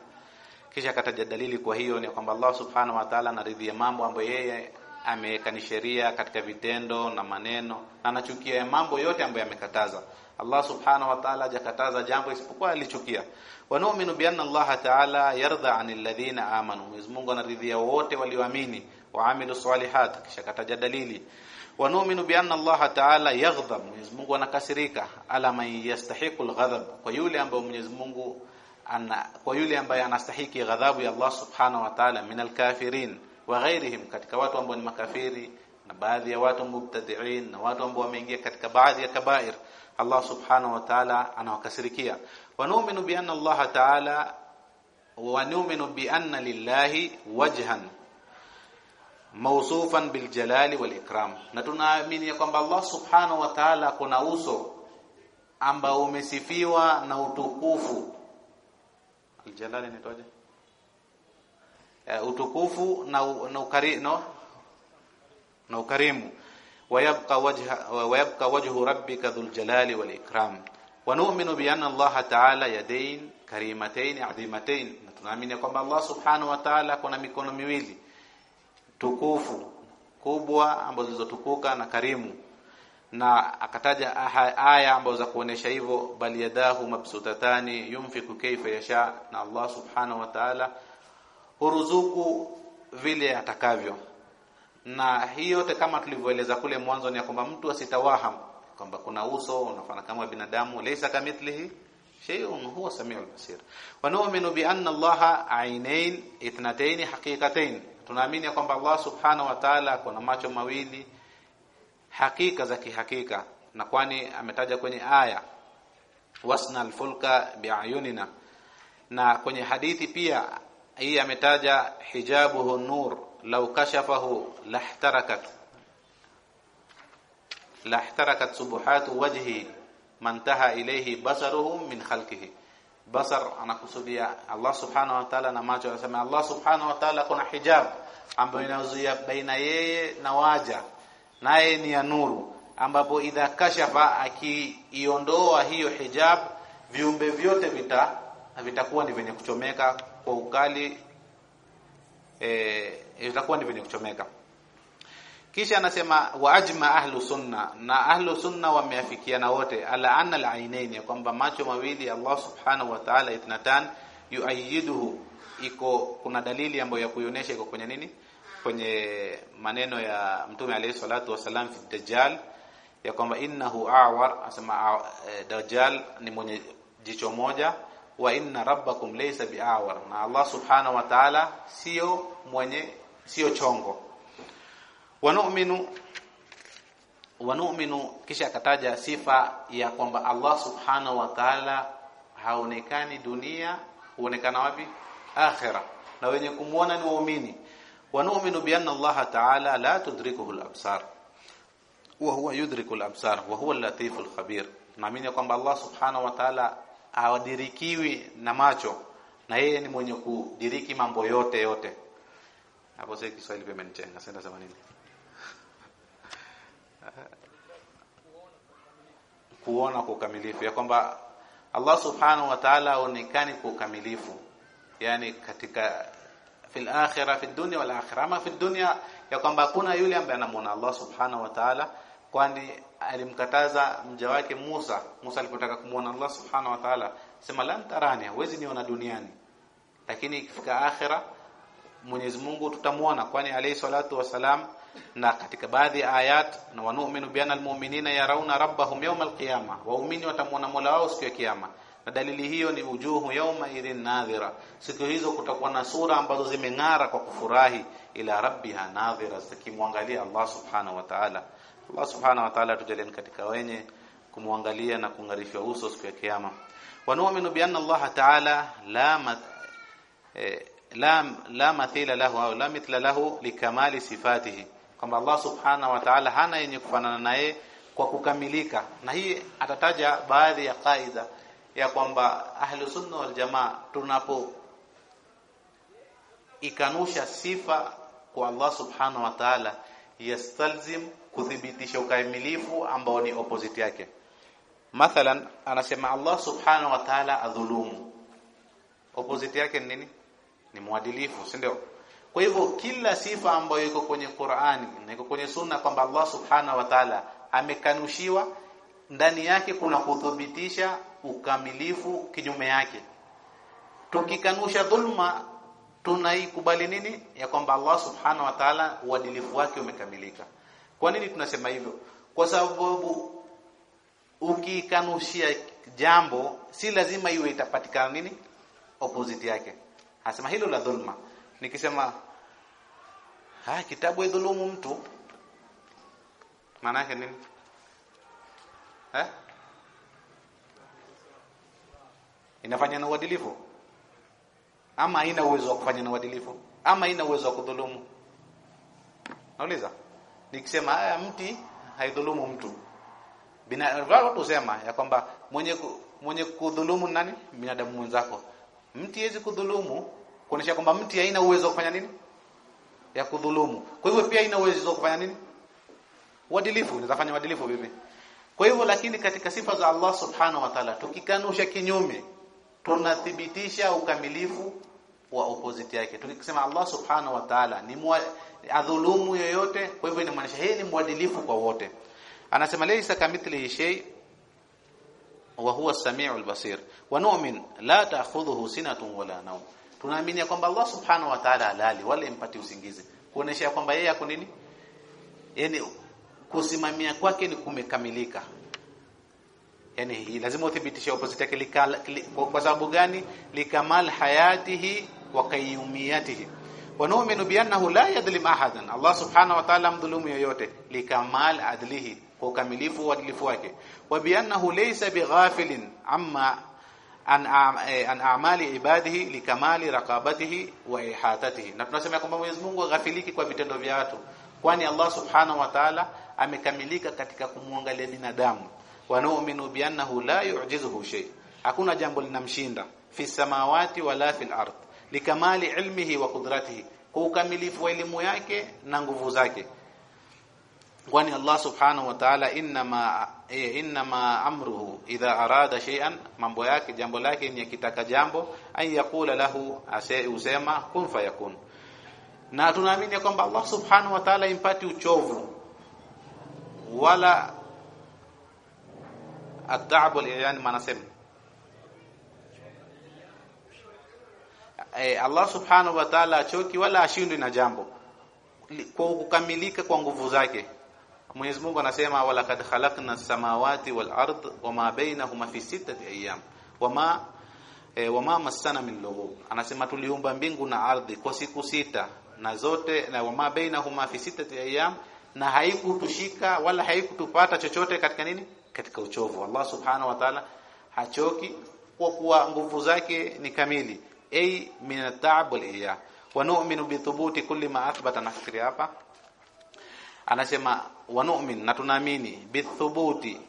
Kisha kataja dalili kwa hiyo ni kwamba Allah subhanahu wa ta'ala anaridhia mambo ambayo yeye ameweka ni sheria katika vitendo na maneno na anachukia mambo yote ambayo yamekataza. Allah subhanahu wa ta'ala hajakataza jambo isipokuwa alichukia. Wa nu'minu bi anna Allah ta'ala yarda 'anil ladhina amanu. Mwenyezi Mungu anaridhia wote walioamini wa salihat kisha kataja dalili. Wa nu'minu bi anna Allah ta'ala yaghdab Mwenyezi Mungu anakasirika ala man yastahiqul al-ghadab kwa yule ambaye Mwenyezi Mungu ana kwa yule ambaye anastahiki ghadhabu ya Allah subhanahu wa ta'ala min al-kafirin wa ghairihim katika watu ambao ni makafiri na baadhi ya watu mubtadi'in na watu ambao wameingia katika baadhi ya kabair Allah subhanahu wa ta'ala anawakasirikia. Wa nu'minu bi anna Allah ta'ala wa nu'minu bi anna lillahi wajhan mausufan biljalali wal ikram, na tunaamini kwamba Allah subhanahu wa ta'ala kuna uso ambao umesifiwa na utukufu. Aljalali nitoje? Uh, eh, utukufu na na, ukari, no? na ukarimu wayabqa wajha wayabqa wajhu rabbika dhul jalali wal ikram wa nu'minu bi anna Allah ta'ala yadayn karimatain adimatain, tunaamini kwamba Allah subhanahu wa ta'ala kuna mikono miwili tukufu kubwa ambazo zilizotukuka na karimu. Na akataja aya ambazo za kuonesha hivyo bali yadahu mabsutatani yumfiku kaifa yasha na Allah subhanahu wa ta'ala huruzuku vile atakavyo. Na hiyo yote kama tulivyoeleza kule mwanzo ni kwamba mtu asitawaham kwamba kuna uso unafana kama binadamu laysa kamithlihi shay'un huwa samiul basir. Wa nu'minu bi anna allaha aynayn ithnatayn haqiqatayn tunaamini kwamba Allah subhanahu wa ta'ala kuna macho mawili hakika za kihakika. Na kwani ametaja kwenye aya wasna alfulka biayunina. Na kwenye hadithi pia hii ametaja hijabuhu nur lau kashafahu lahtarakat. Lahtarakat subuhatu wajhi mantaha ilayhi basaruhu min khalqihi basar anakusudia Allah subhanahu wa ta'ala na macho anasema Allah subhanahu wa ta'ala kuna hijab. Ambayo inazuia baina yeye na waja. Naye ni ya nuru. Ambapo idha kashafa akiiondoa hiyo hijab viumbe vyote vita vitakuwa ni vyenye kuchomeka kwa ukali. Eh itakuwa ni vyenye kuchomeka kisha anasema wa ajma ahlu sunna na ahlu sunna wameafikiana wote ala anna al-ainaini kwamba macho mawili Allah subhanahu wa ta'ala itnatan yuayiduhu iko kuna dalili ambayo ya kuionyesha iko kwenye nini? Kwenye maneno ya mtume alayhi salatu wasalam fi dajjal ya kwamba innahu awar asema e, dajjal ni mwenye jicho moja wa inna rabbakum laysa biawar na Allah subhanahu wa ta'ala sio mwenye sio chongo wanu'minu wanu'minu kisha akataja sifa ya kwamba Allah subhanahu wa ta'ala haonekani dunia huonekana wapi? Akhira. Na wenye kumuona ni waumini. Wanu'minu bi anna Allah ta'ala la tudrikuhu al-absar. Wa huwa yudriku al-absar wa huwa al-latif al-khabir. Naamini kwamba Allah subhanahu wa ta'ala hawadirikiwi na macho na yeye ni mwenye kudiriki mambo yote yote. Hapo sasa Kiswahili pia imenichenga sasa nini kuona kwa ukamilifu ya kwamba Allah subhanahu wa ta'ala haonekani kwa ukamilifu yani katika fil akhirah fi dunya wal akhirah. Ama fi dunya ya kwamba kuna yule ambaye anamuona Allah subhanahu wa ta'ala kwani alimkataza mja wake Musa. Musa alipotaka kumuona Allah subhanahu wa ta'ala sema lan tarani huwezi niona duniani. Lakini ikifika akhira Mwenyezi Mungu tutamuona kwani alayhi salatu wasalam na katika baadhi ya ayat na wanu'minu bi anna almu'minina yarawna rabbahum yawm alqiyama. Waumini watamuona Mola wao siku ya kiyama. Na dalili hiyo ni ujuhu yawma idhin nadhira. Siku hizo kutakuwa na sura ambazo zimeng'ara kwa kufurahi. Ila rabbiha nadhira zikimwangalia Allah subhanahu wa ta'ala. Allah subhanahu wa ta'ala tujalie katika wenye kumwangalia na kungarishwa uso siku ya kiyama. Wa nu'minu bi anna Allah ta'ala la mat, eh, la la mathila lahu au la mithla lahu likamali sifatihi kwamba Allah subhanahu wa ta'ala hana yenye kufanana naye kwa kukamilika. Na hii atataja baadhi ya kaida ya kwamba ahlu sunna wal jamaa tunapo ikanusha sifa kwa Allah subhanahu wa ta'ala yastalzim kuthibitisha ukamilifu ambao ni opposite yake. Mathalan anasema Allah subhanahu wa ta'ala adhulumu. Opposite yake ni nini? Ni mwadilifu si ndio kwa hivyo kila sifa ambayo iko kwenye Qur'ani na iko kwenye sunna kwamba Allah subhanahu wa ta'ala amekanushiwa ndani yake kuna kuthibitisha ukamilifu kinyume yake. Tukikanusha dhulma tunaikubali nini? Ya kwamba Allah subhanahu wa ta'ala uadilifu wake umekamilika. Kwa nini tunasema hivyo? Kwa sababu ukikanushia jambo si lazima iwe itapatikana nini? Opposite yake. Anasema hilo la dhulma. Nikisema ha kitabu idhulumu mtu maana yake nini? Eh? Inafanya na uadilifu? Ama haina uwezo wa kufanya na uadilifu? Ama haina uwezo wa kudhulumu? Nauliza. Nikisema haya mti haidhulumu mtu. Bina watu ya kwamba mwenye mwenye kudhulumu nani? Binadamu mwenzako mti hawezi kudhulumu kuonesha kwamba mti haina uwezo kufanya nini? Ya kudhulumu. Kwa hivyo pia haina uwezo kufanya nini? Uadilifu. Inaweza fanya uadilifu vipi? Kwa hivyo lakini katika sifa za Allah subhanahu wa ta'ala tukikanusha kinyume tunathibitisha ukamilifu wa opposite yake. Tukisema Allah subhanahu wa ta'ala ni adhulumu yoyote kwa hivyo inamaanisha yeye ni mwadilifu kwa wote. Anasema laysa kamithlihi shay wa huwa as-sami'ul basir. Wa nu'min la ta'khudhuhu sinatun wala nawm tunaamini kwamba Allah subhanahu wa ta'ala halali wala impati usingizi. Kuonesha kwamba yeye ako nini? Yani kusimamia kwake ni kumekamilika. Yani hii lazima uthibitishe opposite yake kwa sababu gani? Likamal hayatihi wa qayyumiyatihi wa nu'minu bi annahu la yadhlim ahadan. Allah subhanahu wa ta'ala mdhulumu yoyote. Likamal adlihi kwa ukamilifu adlifu wake. Wa bi annahu laysa bighafilin amma an an a'mali ibadihi likamali raqabatihi wa ihatatihi na tunasema kwamba Mwenyezi Mungu ghafiliki kwa vitendo vya watu kwani Allah subhanahu wa ta'ala amekamilika katika kumwangalia binadamu. Wa nu'minu bi annahu la yu'jizuhu shay. Hakuna jambo linamshinda. Fi samawati wala fil ard. Likamali ilmihi wa qudratihi. Kwa ukamilifu wa elimu yake na nguvu zake kwani Allah subhanahu wa ta'ala inma e, inma amruhu idha arada shay'an mambo yake jambo lake ni akitaka jambo ay yaqula lahu ase usema kun fayakun. Na tunaamini kwamba Allah subhanahu wa ta'ala impati uchovu wala at'ab yani manasema e, Allah subhanahu wa ta'ala achoki wala ashindwi na jambo kwa kukamilika kwa nguvu zake Mwenyezi Mungu anasema walaqad khalaqna samawati wal ard wama bainahuma fi sittati ayyam. Wama e, wama masana min lughub. Anasema tuliumba mbingu na ardhi kwa siku sita na zote na wama bainahuma fi sittati ayyam. Na haikutushika wala haikutupata chochote katika nini? Katika uchovu. Allah subhanahu wa ta'ala hachoki kwa kuwa nguvu zake ni kamili. Ay min at-ta'ab wal iya wa nu'minu bi thubuti kulli ma athbata nafikiri hapa anasema wanumin na tunaamini bithubuti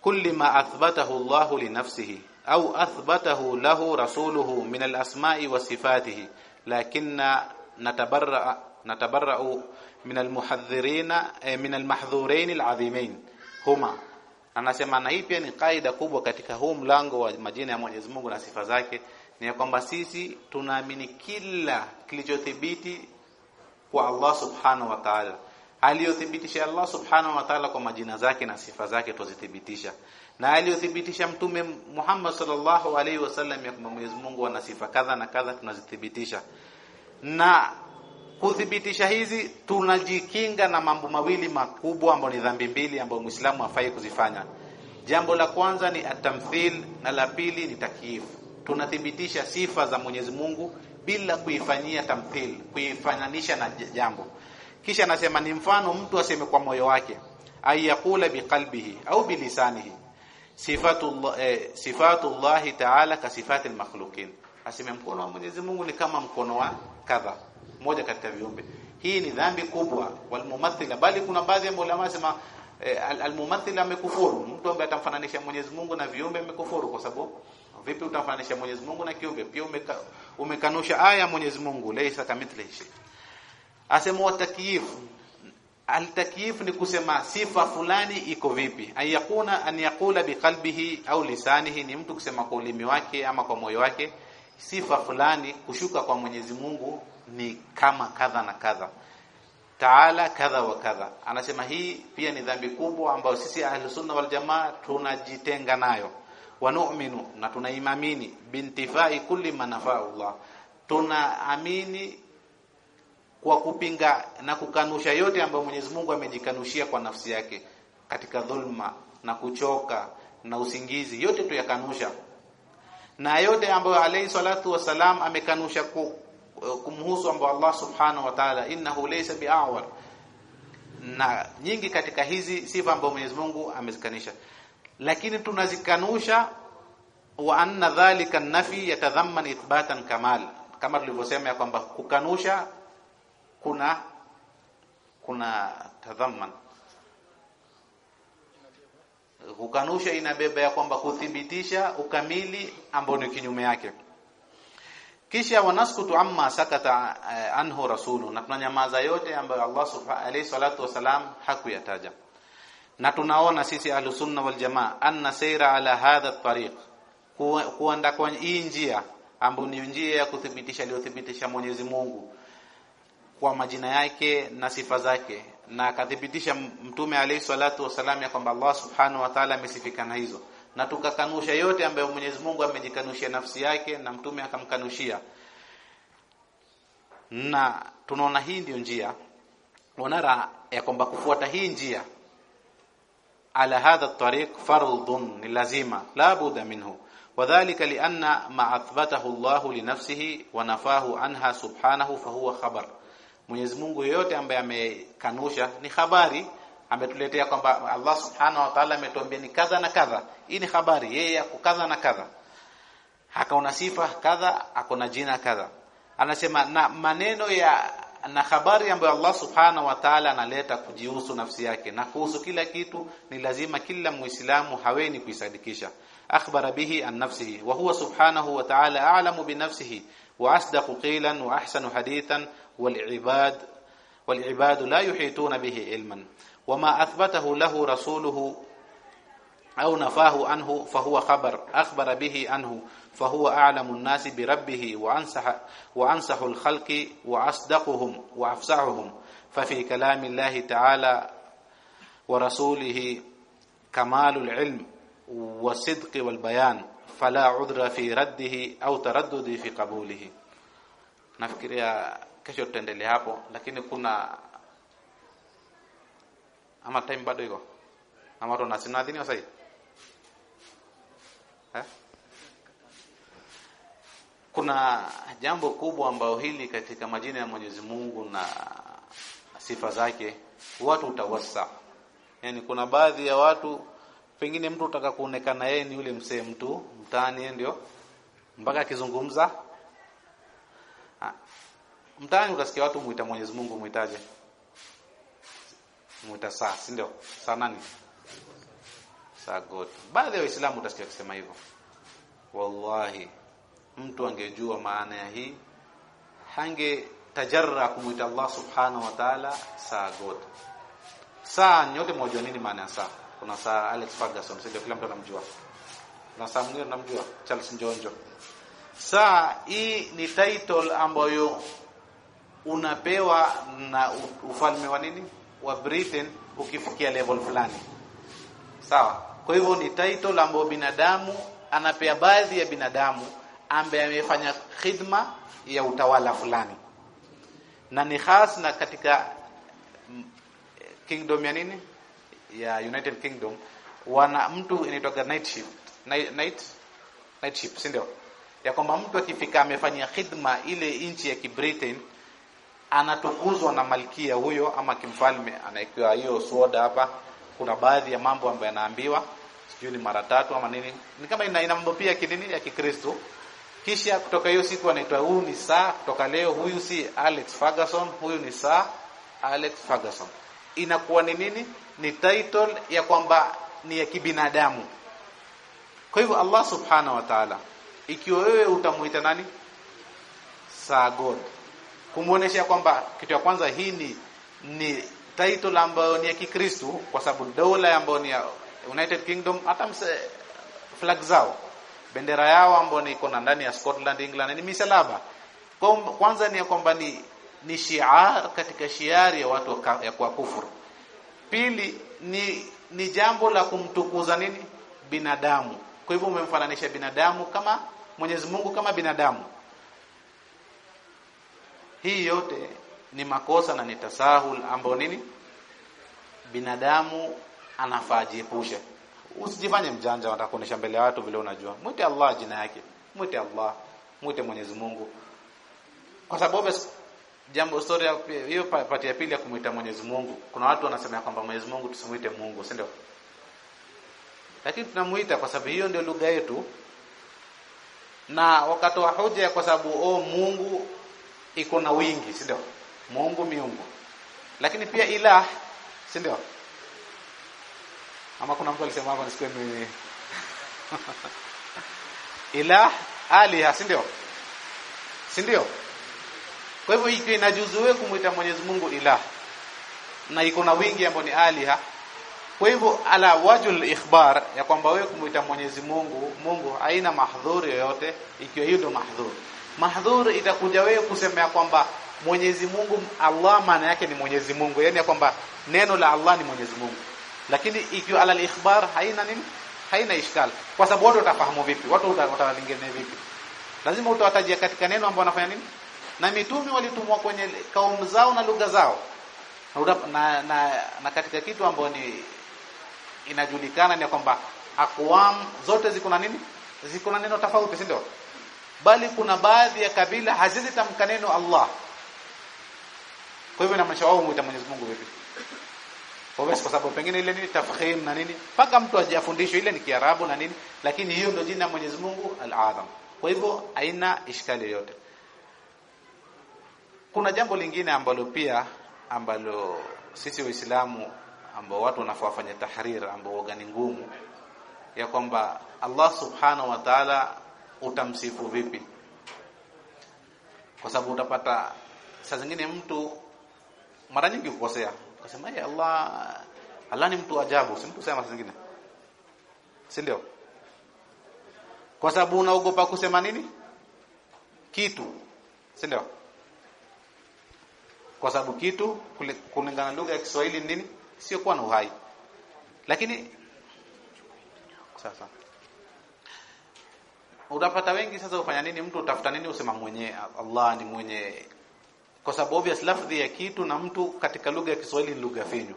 kulli ma athbatahu Allahu li nafsihi au athbatahu lahu rasuluhu min al-asma'i wa sifatihi lakinna natabarra natabarra'u min al-muhadhdhirina min al-mahdhurain al-'azimain. Huma. Anasema na hii pia ni kaida kubwa katika huu mlango wa majina ya Mwenyezi Mungu na sifa zake ni kwamba sisi tunaamini kila kilichothibiti kwa Allah subhanahu wa ta'ala aliyothibitisha Allah subhanahu wa ta'ala kwa majina zake na sifa zake tuzithibitisha na aliyothibitisha mtume Muhammad sallallahu alaihi wasallam ya kwamba Mwenyezi Mungu ana sifa kadha na kadha tunazithibitisha. Na kuthibitisha hizi tunajikinga na mambo mawili makubwa ambayo ni dhambi mbili ambayo Muislamu afai kuzifanya. Jambo la kwanza ni atamthil na la pili ni takyif. Tunathibitisha sifa za Mwenyezi Mungu bila kuifanyia tamthil kuifananisha na jambo kisha anasema ni mfano mtu aseme kwa moyo wake ayakula biqalbihi au bilisanihi sifatu eh, sifatu Allah ta'ala ka sifati al-makhluqin. Aseme mkono wa Mwenyezi Mungu ni kama mkono wa kadha moja katika viumbe. Hii ni dhambi kubwa walmumathila. Bali kuna baadhi ya ulama wasema eh, almumathila amekufuru. Mtu ambaye atamfananisha Mwenyezi Mungu na viumbe amekufuru kwa sababu vipi utamfananisha Mwenyezi Mungu na kiumbe? Pia umeka, umekanusha aya ya Mwenyezi Mungu laysa kamithlihi asema takyif altakyif ni kusema sifa fulani iko vipi. Ayakuna an yaqula biqalbihi au lisanihi ni mtu kusema kwa ulimi wake ama kwa moyo wake sifa fulani kushuka kwa Mwenyezi Mungu ni kama kadha na kadha. Taala kadha wa kadha. Anasema hii pia ni dhambi kubwa ambayo sisi ahlus sunna wal jamaa tunajitenga nayo. Wa nu'minu na tunaimamini. Bintifai kulli manafa'ullah tunaamini kwa kupinga na kukanusha yote ambayo Mwenyezi Mungu amejikanushia kwa nafsi yake katika dhulma na kuchoka na usingizi yote tuyakanusha. Na yote ambayo alayhi salatu wasalam amekanusha ku, kumhusu ambao Allah subhanahu wa ta'ala innahu laysa bi'awar na nyingi katika hizi sifa ambazo Mwenyezi Mungu amezikanisha. Lakini tunazikanusha wa anna dhalika nafi yatadhamman ithbatan kamal. Kama tulivyosema ya kwamba kukanusha kuna kuna tadhamman. Kukanusha inabeba ya kwamba kuthibitisha ukamili ambao ni kinyume yake. Kisha wanaskutu amma sakata uh, anhu rasulu na tunanyamaza yote ambayo Allah subhanahu alayhi salatu wasalam hakuyataja. Na tunaona sisi ahlusunna wal jamaa anna sayra ala hadha tariq kuanda kwa hii njia ambayo ni njia ya kuthibitisha aliyothibitisha Mwenyezi Mungu kwa majina yake na sifa zake. Na akathibitisha mtume alayhi salatu wasalam ya kwamba Allah subhanahu wa ta'ala amesifika na hizo. Na tukakanusha yote ambayo Mwenyezi Mungu amejikanushia nafsi yake na mtume akamkanushia. Na tunaona hii ndiyo njia. Wanara ya kwamba kufuata hii njia ala hadha tariq fardun ni lazima la budda minhu. Wadhālika lianna ma athbatahu Allahu li nafsihi wa nafahu anha subhanahu fahuwa khabar Mwenyezi Mungu yeyote ambaye amekanusha ni habari ametuletea kwamba Allah Subhanahu wa Ta'ala ametuambia ni kadha na kadha. Hii ni habari yeye yako kadha na kadha. Akaona sifa kadha, akona jina kadha. Anasema na maneno ya na habari ambayo Allah Subhanahu wa Ta'ala analeta kujihusu nafsi yake na kuhusu kila kitu ni lazima kila Muislamu haweni kuisadikisha. Akhbara bihi an nafsihi wa huwa Subhanahu wa Ta'ala a'lamu bi nafsihi wa asdaqu qilan wa ahsanu hadithan والعباد والعباد لا يحيطون به علما. وما أثبته له رسوله أو نفاه عنه فهو خبر أخبر به عنه فهو أعلم الناس بربه وأنصح, وأنصح الخلق وأصدقهم وأفسعهم ففي كلام الله تعالى ورسوله كمال العلم والصدق والبيان فلا عذر في رده أو تردد في قبوله. Nafikiria kesho tutaendelea hapo lakini kuna ama time bado iko? Ama tunasinadhini sasa eh? Kuna jambo kubwa ambayo hili katika majina ya Mwenyezi Mungu na sifa zake watu utawasa yani kuna baadhi ya watu pengine mtu utaka kuonekana yeye ni yule msee mtu mtaani ndio mpaka akizungumza mtaani utasikia watu muita Mwenyezi Mungu muitaje muita saa si ndio? Saa nani? Saa God. Baadhi ya waislamu utasikia kusema hivyo. Wallahi mtu angejua maana ya hii hange tajarra kumuita Allah subhanahu wa ta'ala saa God. Saa nyote mmoja nini maana ya saa? Kuna saa Alex Ferguson sio kila mtu anamjua. Na saa mwingine anamjua Charles Njonjo. Saa hii ni title ambayo unapewa na ufalme wa nini? Wa Britain ukifikia level fulani. Sawa. Kwa hivyo ni title ambayo binadamu anapea baadhi ya binadamu ambaye amefanya khidma ya utawala fulani. Na ni khas na katika kingdom ya nini? Ya United Kingdom wana mtu inaitwa night shift knightship si ndio? Ya kwamba mtu akifika amefanya khidma ile nchi ya Kibritain anatukuzwa na malkia huyo ama kimfalme anaekiwa hiyo soda hapa. Kuna baadhi ya mambo ambayo anaambiwa sijui ni mara tatu ama nini. Ni kama ina, ina mambo pia kidini ya Kikristo. Kisha kutoka hiyo siku anaitwa huyu ni saa kutoka leo huyu si Alex Ferguson huyu ni saa Alex Ferguson. Inakuwa ni nini? Ni title ya kwamba ni ya kibinadamu. Kwa hivyo Allah subhanahu wa ta'ala ikiwa wewe utamuita nani? Saa God kumuonesha kwamba kitu ya kwanza hii ni ni title ambayo ni ya Kikristo kwa sababu dola ambayo ni ya United Kingdom hata flag zao bendera yao ambayo ni iko ndani ya Scotland England ni misalaba. Kwa kwanza ni kwamba ni ni shiar katika shiari ya watu ya kwa kufuru. Pili ni ni jambo la kumtukuza nini? Binadamu. Kwa hivyo umemfananisha binadamu kama Mwenyezi Mungu kama binadamu hii yote ni makosa na ni tasahul ambao nini? Binadamu anafaa jiepushe usijifanye mjanja unataka mbele ya watu vile unajua. Mwite Allah jina yake. Mwite Allah. Mwite Mwenyezi Mungu. Kwa sababu jambo story hiyo pati ya pili ya kumuita Mwenyezi Mungu. Kuna watu wanasema kwamba Mwenyezi Mungu tusimuite Mungu si ndio? Lakini tunamuita kwa sababu hiyo ndio lugha yetu. Na wakati wa hoja kwa sababu oh Mungu iko na wingi si ndio? Mungu miungu. Lakini pia ilah si ndio? Ama kuna mtu alisema hapo nisikie mimi ilah aliha si ndio? Si ndio? Kwa hivyo ikiwa inajuzu wewe kumuita Mwenyezi Mungu ilah na iko na wingi ambao ni aliha kwa hivyo ala wajul ikhbar ya kwamba wewe kumuita Mwenyezi Mungu Mungu haina mahdhuri yoyote ikiwa hiyo ndio mahdhur mahdhur itakuja wewe kusema ya kwamba Mwenyezi Mungu Allah maana yake ni Mwenyezi Mungu. Yani ya kwamba neno la Allah ni Mwenyezi Mungu. Lakini ikiwa ala ikhbar haina nini? Haina ishkal. Kwa sababu watu watafahamu vipi? Watu watalingene vipi? Lazima utawatajia katika neno ambao wanafanya nini? Na mitume walitumwa kwenye kaumu zao na lugha zao. Na, na, na katika kitu ambao ni inajulikana ni kwamba akwam zote ziko na nini? Ziko na neno tofauti si ndio bali kuna baadhi ya kabila hazizitamka neno Allah. Kwa hivyo namaanisha wao muita Mwenyezi Mungu vipi? Kwa kwa sababu pengine ile ni tafkhim na nini mpaka mtu ajifundishe ile ni Kiarabu na nini lakini hiyo ndio jina Mwenyezi Mungu Al-Azam. Kwa hivyo haina ishkali yote kuna jambo lingine ambalo pia ambalo sisi waislamu ambao watu wanafanya tahrir ambao ni ngumu ya kwamba Allah subhanahu wa ta'ala utamsifu vipi? Kwa sababu utapata saa zingine mtu mara nyingi ukosea, ukasema ya Allah Allah ni mtu ajabu. Si mtu sema saa zingine? Si ndio? Kwa sababu unaogopa kusema nini? Kitu. Si ndio? Kwa sababu kitu kulingana lugha ya Kiswahili nini? Sio kuwa na uhai. Lakini sasa utapata wengi sasa ufanya nini? Mtu utafuta nini? Usema mwenye Allah ni mwenye. Kwa sababu obvious lafdhi ya kitu na mtu katika lugha ya Kiswahili ni lugha finyu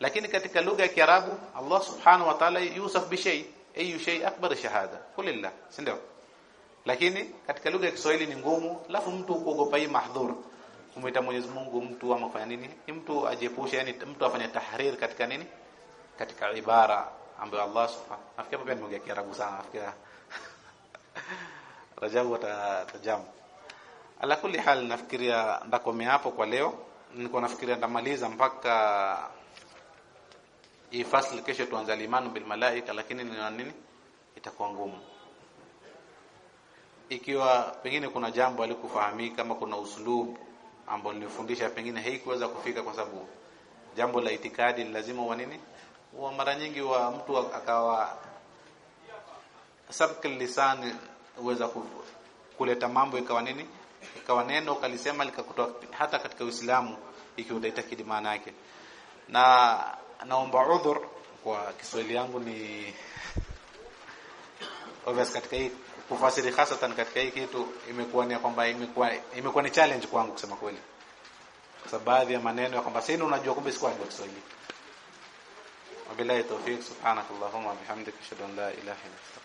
lakini katika lugha ya Kiarabu Allah subhanahu wa ta'ala yusaf bi shay ayu shay akbar shahada. Kulillah si ndio? Lakini katika lugha ya Kiswahili ni ngumu alafu mtu kuogopa hii mahdhur. Kumuita Mwenyezi Mungu mtu ama nini? Ni mtu ajiepushe yani mtu afanye tahrir katika nini? Katika ibara ambayo Allah subhanahu nafikiri pia nimeongea Kiarabu sana nafikiri Rajabu atajamu ala kulli hal nafikiria ndakomea hapo kwa leo. Nilikuwa nafikiria ndamaliza mpaka hii kesho tuanze alimanu bil malaika lakini ni nini? Itakuwa ngumu. Ikiwa pengine kuna jambo alikufahamika ama kuna uslub ambao nilifundisha pengine haikuweza kufika kwa sababu jambo la itikadi lazima wa nini? Wa mara nyingi wa mtu akawa sabkil lisani uweza kuleta mambo ikawa nini? Ikawa neno ukalisema likakutoa hata katika Uislamu ikiwa utaitakidi maana yake. Na naomba udhur kwa Kiswahili yangu ni obvious katika hii kufasiri hasatan katika hii kitu imekuwa ni kwamba imekuwa imekuwa ni challenge kwangu kusema kweli. Kwa sababu baadhi ya maneno ya kwamba sasa unajua kumbe sikuwa najua Kiswahili. Wabillahi tawfiq subhanakallahumma wa bihamdika ashhadu an la ilaha illa anta